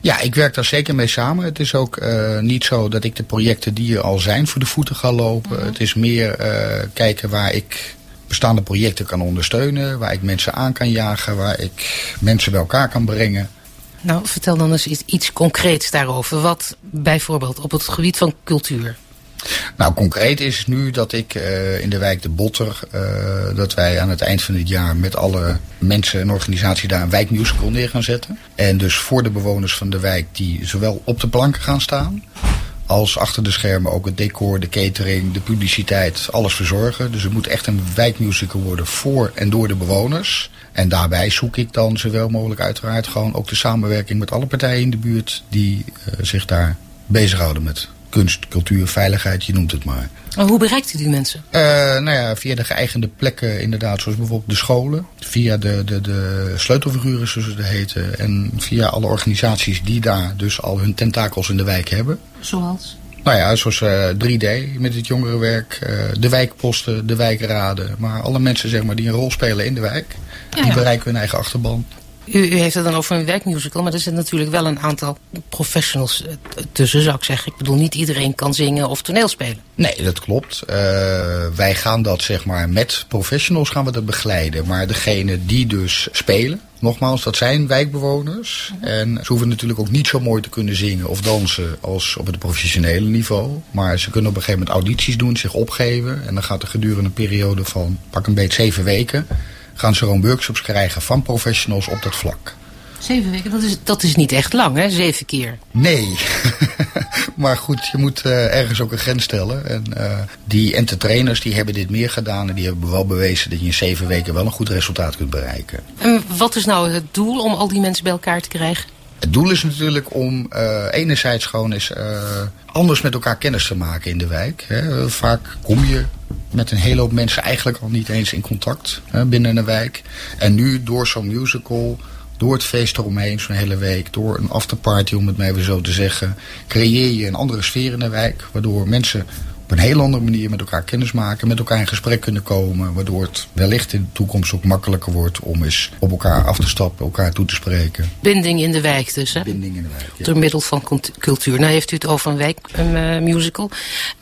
Ja, ik werk daar zeker mee samen. Het is ook uh, niet zo dat ik de projecten die er al zijn voor de voeten ga lopen. -hmm. Het is meer uh, kijken waar ik bestaande projecten kan ondersteunen. Waar ik mensen aan kan jagen. Waar ik mensen bij elkaar kan brengen. Nou, vertel dan eens iets, iets concreets daarover. Wat bijvoorbeeld op het gebied van cultuur. Nou, concreet is nu dat ik uh, in de wijk De Botter, uh, dat wij aan het eind van dit jaar met alle mensen en organisaties daar een wijkmusical neer gaan zetten. En dus voor de bewoners van de wijk die zowel op de planken gaan staan, als achter de schermen ook het decor, de catering, de publiciteit, alles verzorgen. Dus het moet echt een wijkmusical worden voor en door de bewoners. En daarbij zoek ik dan zowel mogelijk uiteraard gewoon ook de samenwerking met alle partijen in de buurt die uh, zich daar bezighouden met kunst, cultuur, veiligheid, je noemt het maar. Maar hoe bereikt u die mensen? Uh, nou ja, via de geëigende plekken inderdaad, zoals bijvoorbeeld de scholen. Via de, de, de sleutelfiguren, zoals ze heten. En via alle organisaties die daar dus al hun tentakels in de wijk hebben. Zoals? Nou ja, zoals uh, 3D met het jongerenwerk, uh, de wijkposten, de wijkraden. Maar alle mensen zeg maar, die een rol spelen in de wijk, ja, die bereiken hun eigen achterban. U, u, heeft het dan over een werkmusical, maar er zitten natuurlijk wel een aantal professionals tussen, zou ik zeggen. Ik bedoel, niet iedereen kan zingen of toneel spelen. Nee, dat klopt. Uh, wij gaan dat zeg maar met professionals gaan we dat begeleiden. Maar degene die dus spelen, nogmaals, dat zijn wijkbewoners. -hmm. En ze hoeven natuurlijk ook niet zo mooi te kunnen zingen of dansen als op het professionele niveau. Maar ze kunnen op een gegeven moment audities doen, zich opgeven. En dan gaat er gedurende een periode van pak een beetje zeven weken gaan ze gewoon workshops krijgen van professionals op dat vlak. Zeven weken, dat is, dat is niet echt lang, hè? Zeven keer. Nee. (laughs) maar goed, je moet uh, ergens ook een grens stellen. En uh, die entertainers die hebben dit meer gedaan. En die hebben wel bewezen dat je in zeven weken wel een goed resultaat kunt bereiken. En wat is nou het doel om al die mensen bij elkaar te krijgen? Het doel is natuurlijk om uh, enerzijds gewoon eens anders met elkaar kennis te maken in de wijk. Hè. Vaak kom je met een hele hoop mensen eigenlijk al niet eens in contact hè, binnen een wijk. En nu door zo'n musical, door het feest eromheen zo'n hele week, door een afterparty om het maar even zo te zeggen, creëer je een andere sfeer in de wijk. Waardoor mensen op een hele andere manier met elkaar kennis maken, met elkaar in gesprek kunnen komen. Waardoor het wellicht in de toekomst ook makkelijker wordt om eens op elkaar af te stappen, elkaar toe te spreken. Binding in de wijk dus, hè? Binding in de wijk, ja. Door middel van cultuur. Nou heeft u het over een wijkmusical.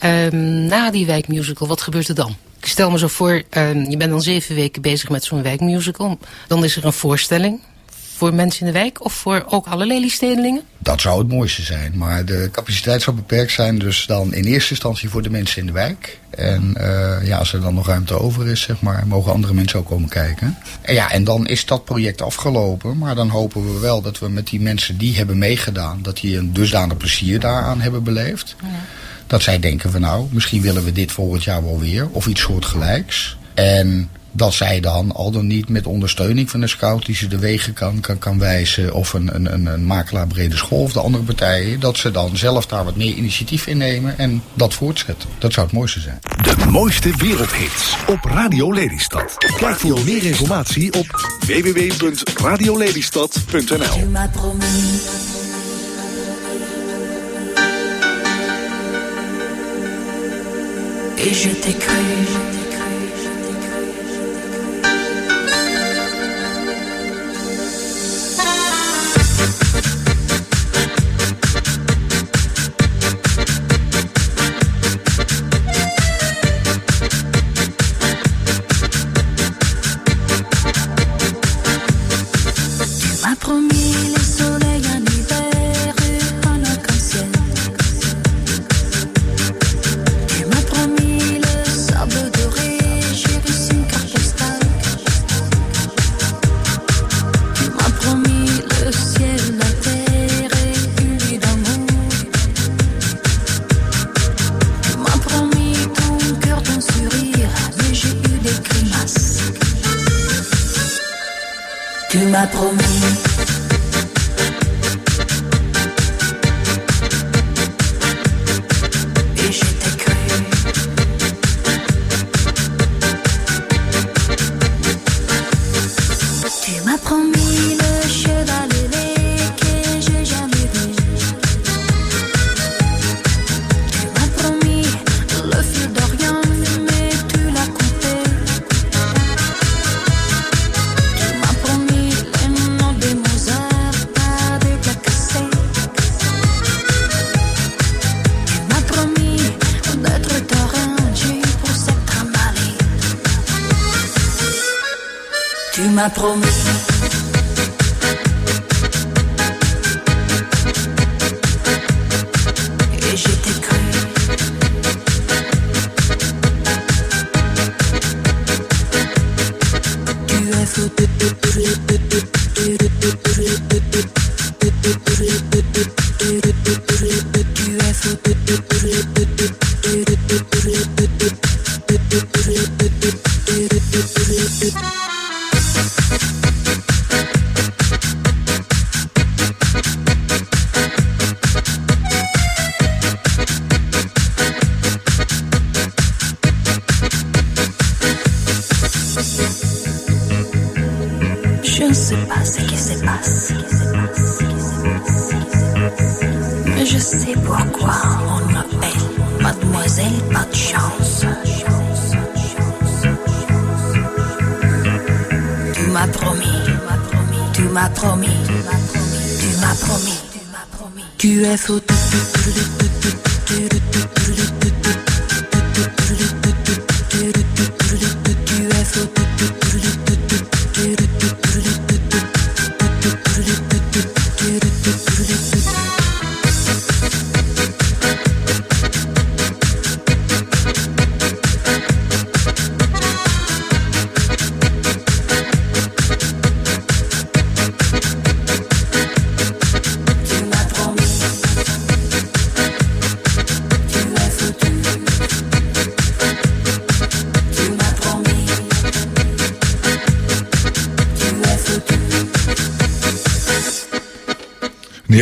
Uh, um, na die wijkmusical, wat gebeurt er dan? Ik stel me zo voor, uh, je bent dan zeven weken bezig met zo'n wijkmusical. Dan is er een voorstelling voor mensen in de wijk of voor ook alle Lelystedelingen? Dat zou het mooiste zijn, maar de capaciteit zou beperkt zijn. Dus dan in eerste instantie voor de mensen in de wijk. En uh, ja, als er dan nog ruimte over is, zeg maar, mogen andere mensen ook komen kijken. En ja, en dan is dat project afgelopen. Maar dan hopen we wel dat we met die mensen die hebben meegedaan... dat die een dusdanig plezier daaraan hebben beleefd. Ja. Dat zij denken van nou, misschien willen we dit volgend jaar wel weer. Of iets soortgelijks. En dat zij dan al dan niet met ondersteuning van de scout die ze de wegen kan, kan, kan wijzen of een, een, een, een makelaar brede school of de andere partijen, dat ze dan zelf daar wat meer initiatief in nemen en dat voortzetten. Dat zou het mooiste zijn. De mooiste wereldhits op Radio Lelystad. Kijk voor meer informatie op www.radiolelystad.nl Et je t'ai cru. m'as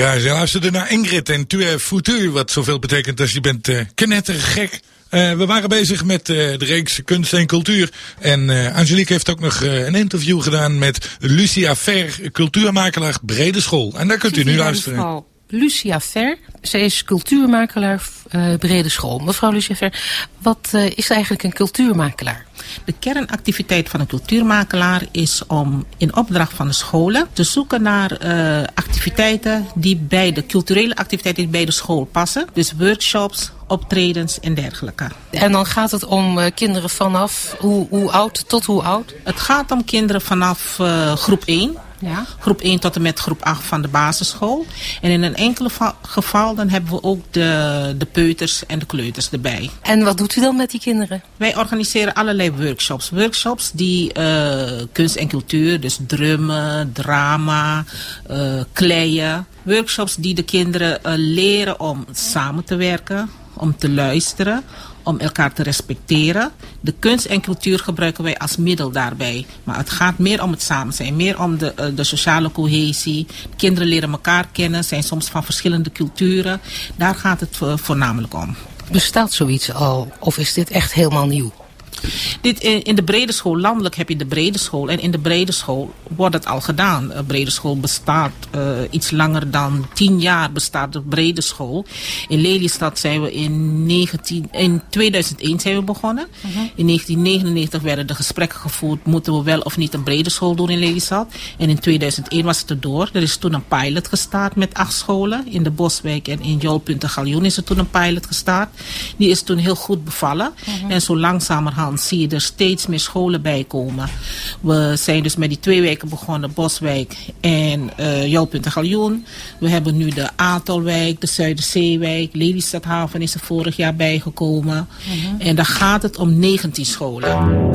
Ja, ze luisterden naar Ingrid en Tu es foutu, wat zoveel betekent als je bent uh, knettergek. Uh, we waren bezig met uh, de reeks kunst en cultuur. En uh, Angelique heeft ook nog een interview gedaan met Lucia Ver, cultuurmakelaar Brede School. En daar kunt u nu luisteren. Mevrouw Lucia Ver, zij is cultuurmakelaar Brede School. Mevrouw Lucia Ver, wat is eigenlijk een cultuurmakelaar? De kernactiviteit van een cultuurmakelaar is om in opdracht van de scholen te zoeken naar uh, activiteiten die bij de culturele activiteiten die bij de school passen. Dus workshops, optredens en dergelijke. En dan gaat het om uh, kinderen vanaf hoe, hoe oud tot hoe oud? Het gaat om kinderen vanaf uh, groep 1. Ja. Groep 1 tot en met groep 8 van de basisschool. En in een enkele geval dan hebben we ook de, de peuters en de kleuters erbij. En wat doet u dan met die kinderen? Wij organiseren allerlei workshops. Workshops die uh, kunst en cultuur, dus drummen, drama, uh, kleien. Workshops die de kinderen uh, leren om samen te werken, om te luisteren, om elkaar te respecteren. De kunst en cultuur gebruiken wij als middel daarbij. Maar het gaat meer om het samen zijn, meer om de, uh, de sociale cohesie. De kinderen leren elkaar kennen, zijn soms van verschillende culturen. Daar gaat het uh, voornamelijk om. Bestaat zoiets al of is dit echt helemaal nieuw? Dit in, in, de brede school, landelijk heb je de brede school. En in de brede school wordt het al gedaan. De brede school bestaat uh, iets langer dan tien jaar bestaat de brede school. In Lelystad zijn we in, 19, in 2001 zijn we begonnen. Uh -huh. In 1999 werden de gesprekken gevoerd. Moeten we wel of niet een brede school doen in Lelystad? En in 2001 was het erdoor. Er is toen een pilot gestart met acht scholen. In de Boswijk en in Jolpunt en Galjoen is er toen een pilot gestart. Die is toen heel goed bevallen. Uh -huh. En zo langzamerhand zie je er steeds meer scholen bij komen. We zijn dus met die twee wijken begonnen, Boswijk en uh, Jouwpunt en Galjoen. We hebben nu de Atelwijk, de Zuiderzeewijk, Lelystadhaven is er vorig jaar bijgekomen. Uh -huh. En dan gaat het om 19 scholen.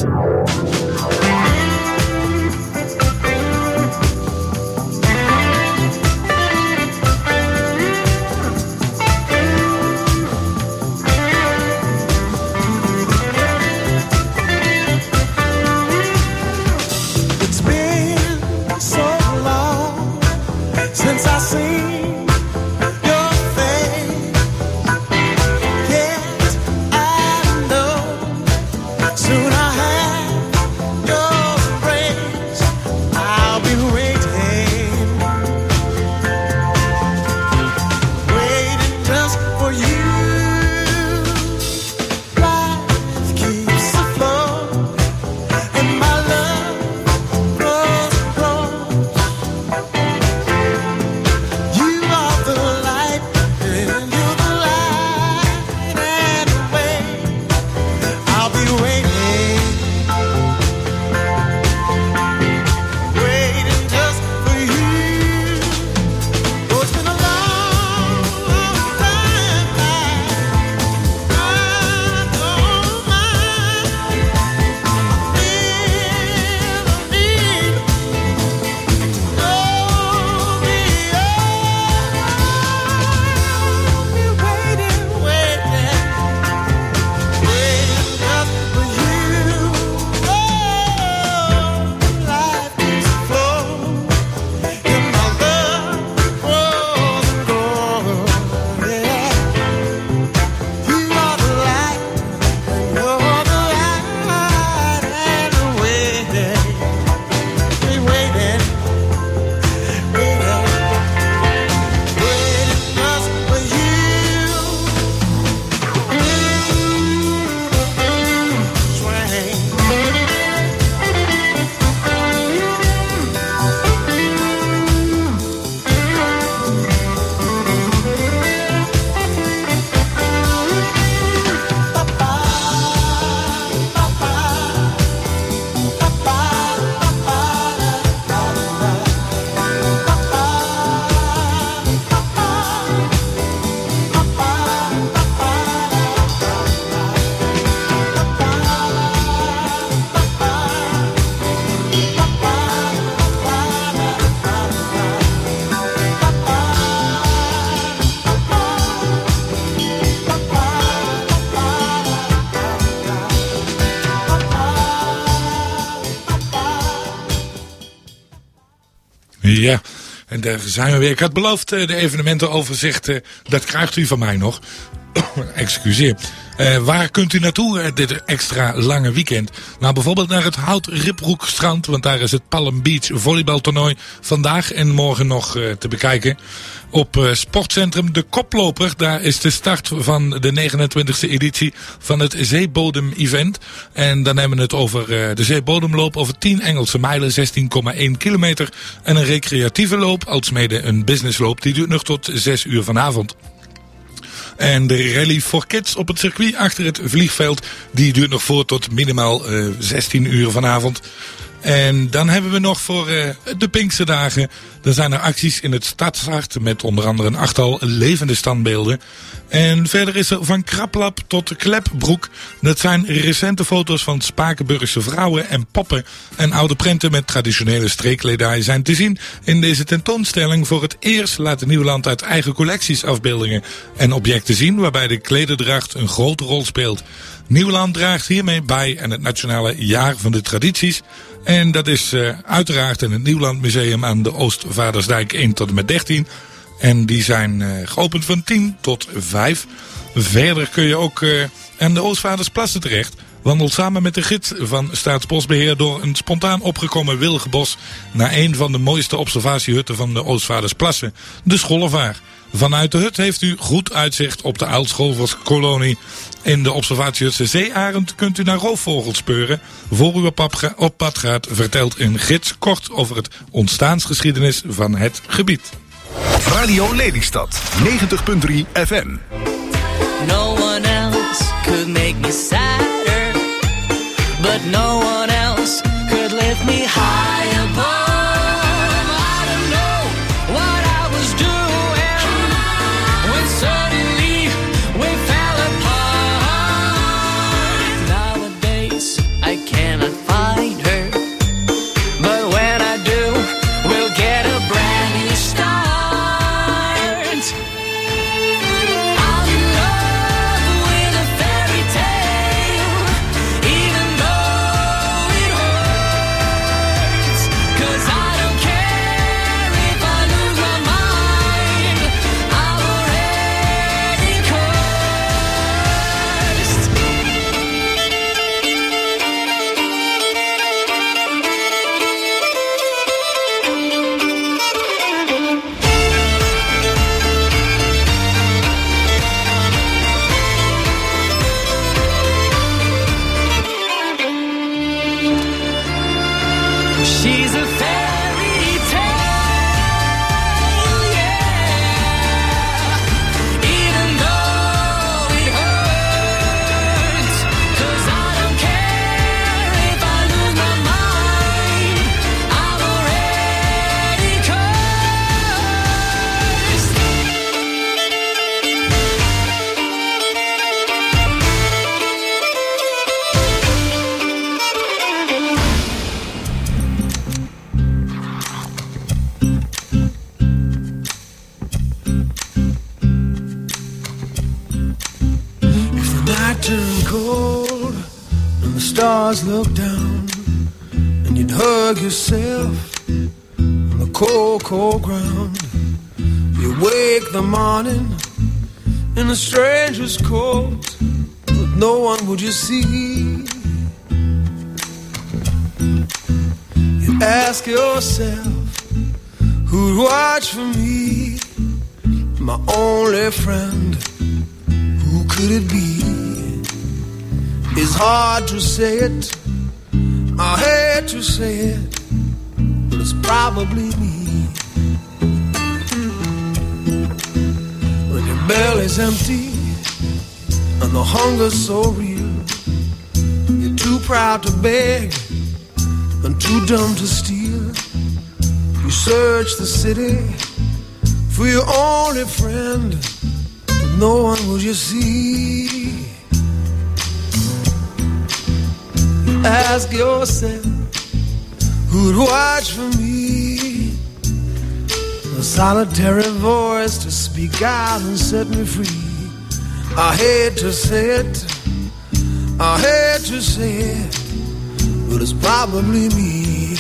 Daar zijn we weer. Ik had beloofd eh, de evenementenoverzicht, eh, dat krijgt u van mij nog. (coughs) Excuseer. Eh, waar kunt u naartoe dit extra lange weekend? Nou, bijvoorbeeld naar het Hout Riproekstrand, want daar is het Palm Beach volleybaltoernooi vandaag en morgen nog te bekijken. Op eh, sportcentrum De Koploper, daar is de start van de 29e editie van het Zeebodem-event. En dan hebben we het over eh, de Zeebodemloop over 10 Engelse mijlen, 16,1 kilometer. En een recreatieve loop, alsmede een businessloop, die duurt nog tot 6 uur vanavond. En de rally for kids op het circuit achter het vliegveld, die duurt nog voor tot minimaal eh 16 uur vanavond. En dan hebben we nog voor eh, de Pinksterdagen. Er zijn er acties in het Stadshart met onder andere een achttal levende standbeelden. En verder is er van Kraplap tot Klepbroek. Dat zijn recente foto's van Spakenburgse vrouwen en poppen. En oude prenten met traditionele streekkledij zijn te zien in deze tentoonstelling. Voor het eerst laat Nieuwland uit eigen collecties afbeeldingen en objecten zien. Waarbij de klederdracht een grote rol speelt. Nieuwland draagt hiermee bij aan het Nationale Jaar van de Tradities. En dat is eh, uiteraard in het Nieuwland Museum aan de Oostvaardersdijk 1 tot en met 13. En die zijn eh, geopend van 10 tot 5. Verder kun je ook eh, aan de Oostvaardersplassen terecht. Wandel samen met de gids van Staatsbosbeheer door een spontaan opgekomen wilgenbos naar een van de mooiste observatiehutten van de Oostvaardersplassen, de Schollevaar. Vanuit de hut heeft u goed uitzicht op de Oud-Scholverskolonie. In de observatiehutse Zeearend kunt u naar roofvogels speuren. Voor u op pad, ga- op pad gaat vertelt een gids kort over het ontstaansgeschiedenis van het gebied. Radio Lelystad 90.3 FM. No one else could make me sadder, but no in a stranger's coat, but no one would you see. You ask yourself, who'd watch for me, my only friend? Who could it be? It's hard to say it. I hate to say it, but it's probably belly's empty and the hunger's so real, you're too proud to beg and too dumb to steal. You search the city for your only friend but no one will you see. Ask yourself, who'd watch for me? A solitary voice to speak out and set me free. I hate to say it, I hate to say it, but it's probably me.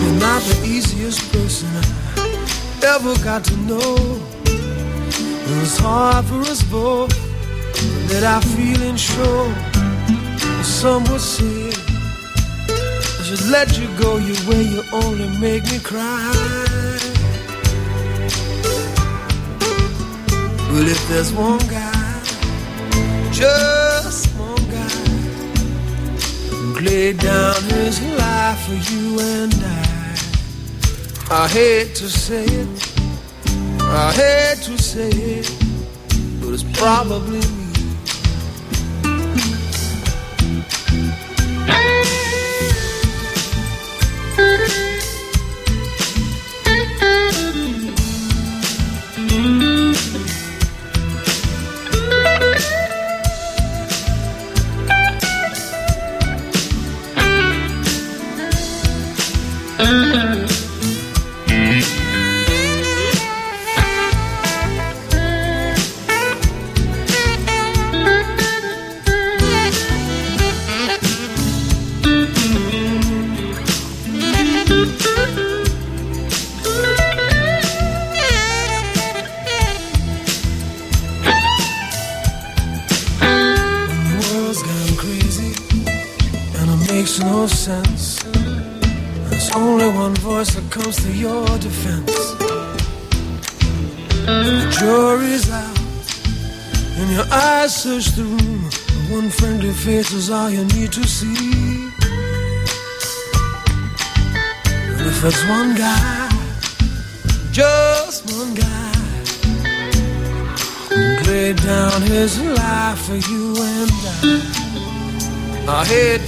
You're not the easiest person I ever got to know. It was hard for us both let our feelings show. Some would say should let you go your way. You only make me cry. Well, if there's one guy, just one guy, who laid down his life for you and I, I hate to say it, I hate to say it, but it's probably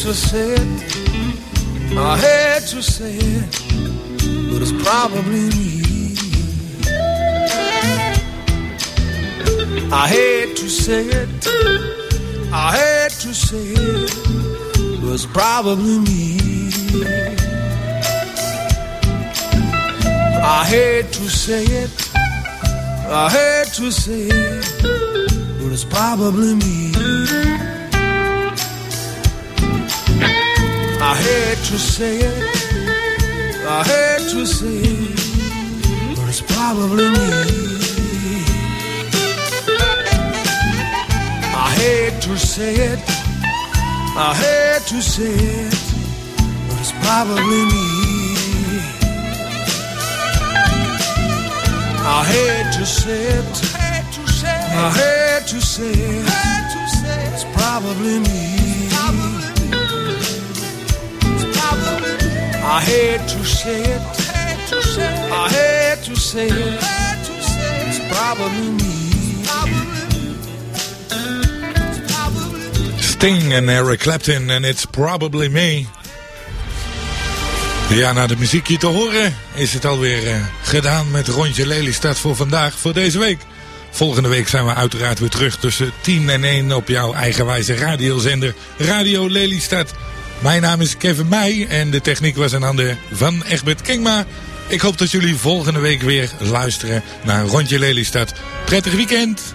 to say it, I hate to say it, but it's probably me. I hate to say it, I hate to say it, but it's probably me. I hate to say it, I hate to say it, but it's probably me. To say it, I hate to say it, but it's probably me. I hate to say it, I hate to say it, but it's probably me. I hate to say it, I hate to say it, it's probably me. I hate to say it. I hate to say it. It's probably me. Sting en Eric Clapton en It's Probably Me. Ja, na de muziekje te horen is het alweer eh, gedaan met Rondje Lelystad voor vandaag, voor deze week. Volgende week zijn we uiteraard weer terug tussen 10 en 1 op jouw eigenwijze radiozender Radio Lelystad. Mijn naam is Kevin Meij en de techniek was in handen van Egbert Kingma. Ik hoop dat jullie volgende week weer luisteren naar Rondje Lelystad. Prettig weekend!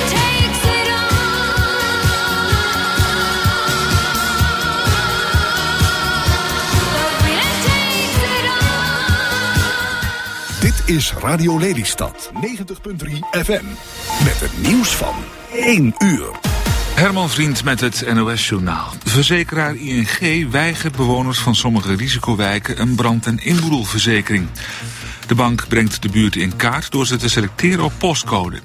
is Radio Lelystad 90.3 FM. Met het nieuws van 1 uur. Herman Vriend met het NOS-journaal. Verzekeraar ING weigert bewoners van sommige risicowijken een brand- en inboedelverzekering. De bank brengt de buurt in kaart door ze te selecteren op postcode.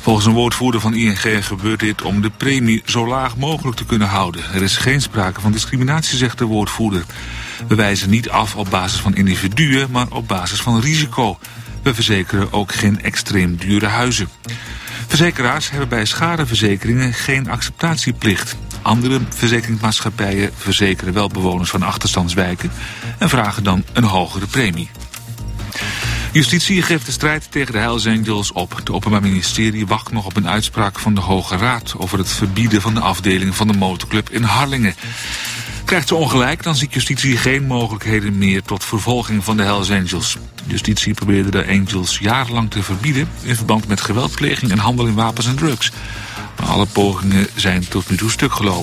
Volgens een woordvoerder van ING gebeurt dit om de premie zo laag mogelijk te kunnen houden. Er is geen sprake van discriminatie, zegt de woordvoerder. We wijzen niet af op basis van individuen, maar op basis van risico. We verzekeren ook geen extreem dure huizen. Verzekeraars hebben bij schadeverzekeringen geen acceptatieplicht. Andere verzekeringsmaatschappijen verzekeren wel bewoners van achterstandswijken en vragen dan een hogere premie. Justitie geeft de strijd tegen de Hells Angels op. Het Openbaar Ministerie wacht nog op een uitspraak van de Hoge Raad over het verbieden van de afdeling van de motorclub in Harlingen. Krijgt ze ongelijk, dan ziet justitie geen mogelijkheden meer tot vervolging van de Hells Angels. Justitie probeerde de Angels jarenlang te verbieden in verband met geweldpleging en handel in wapens en drugs. Maar alle pogingen zijn tot nu toe stuk gelopen.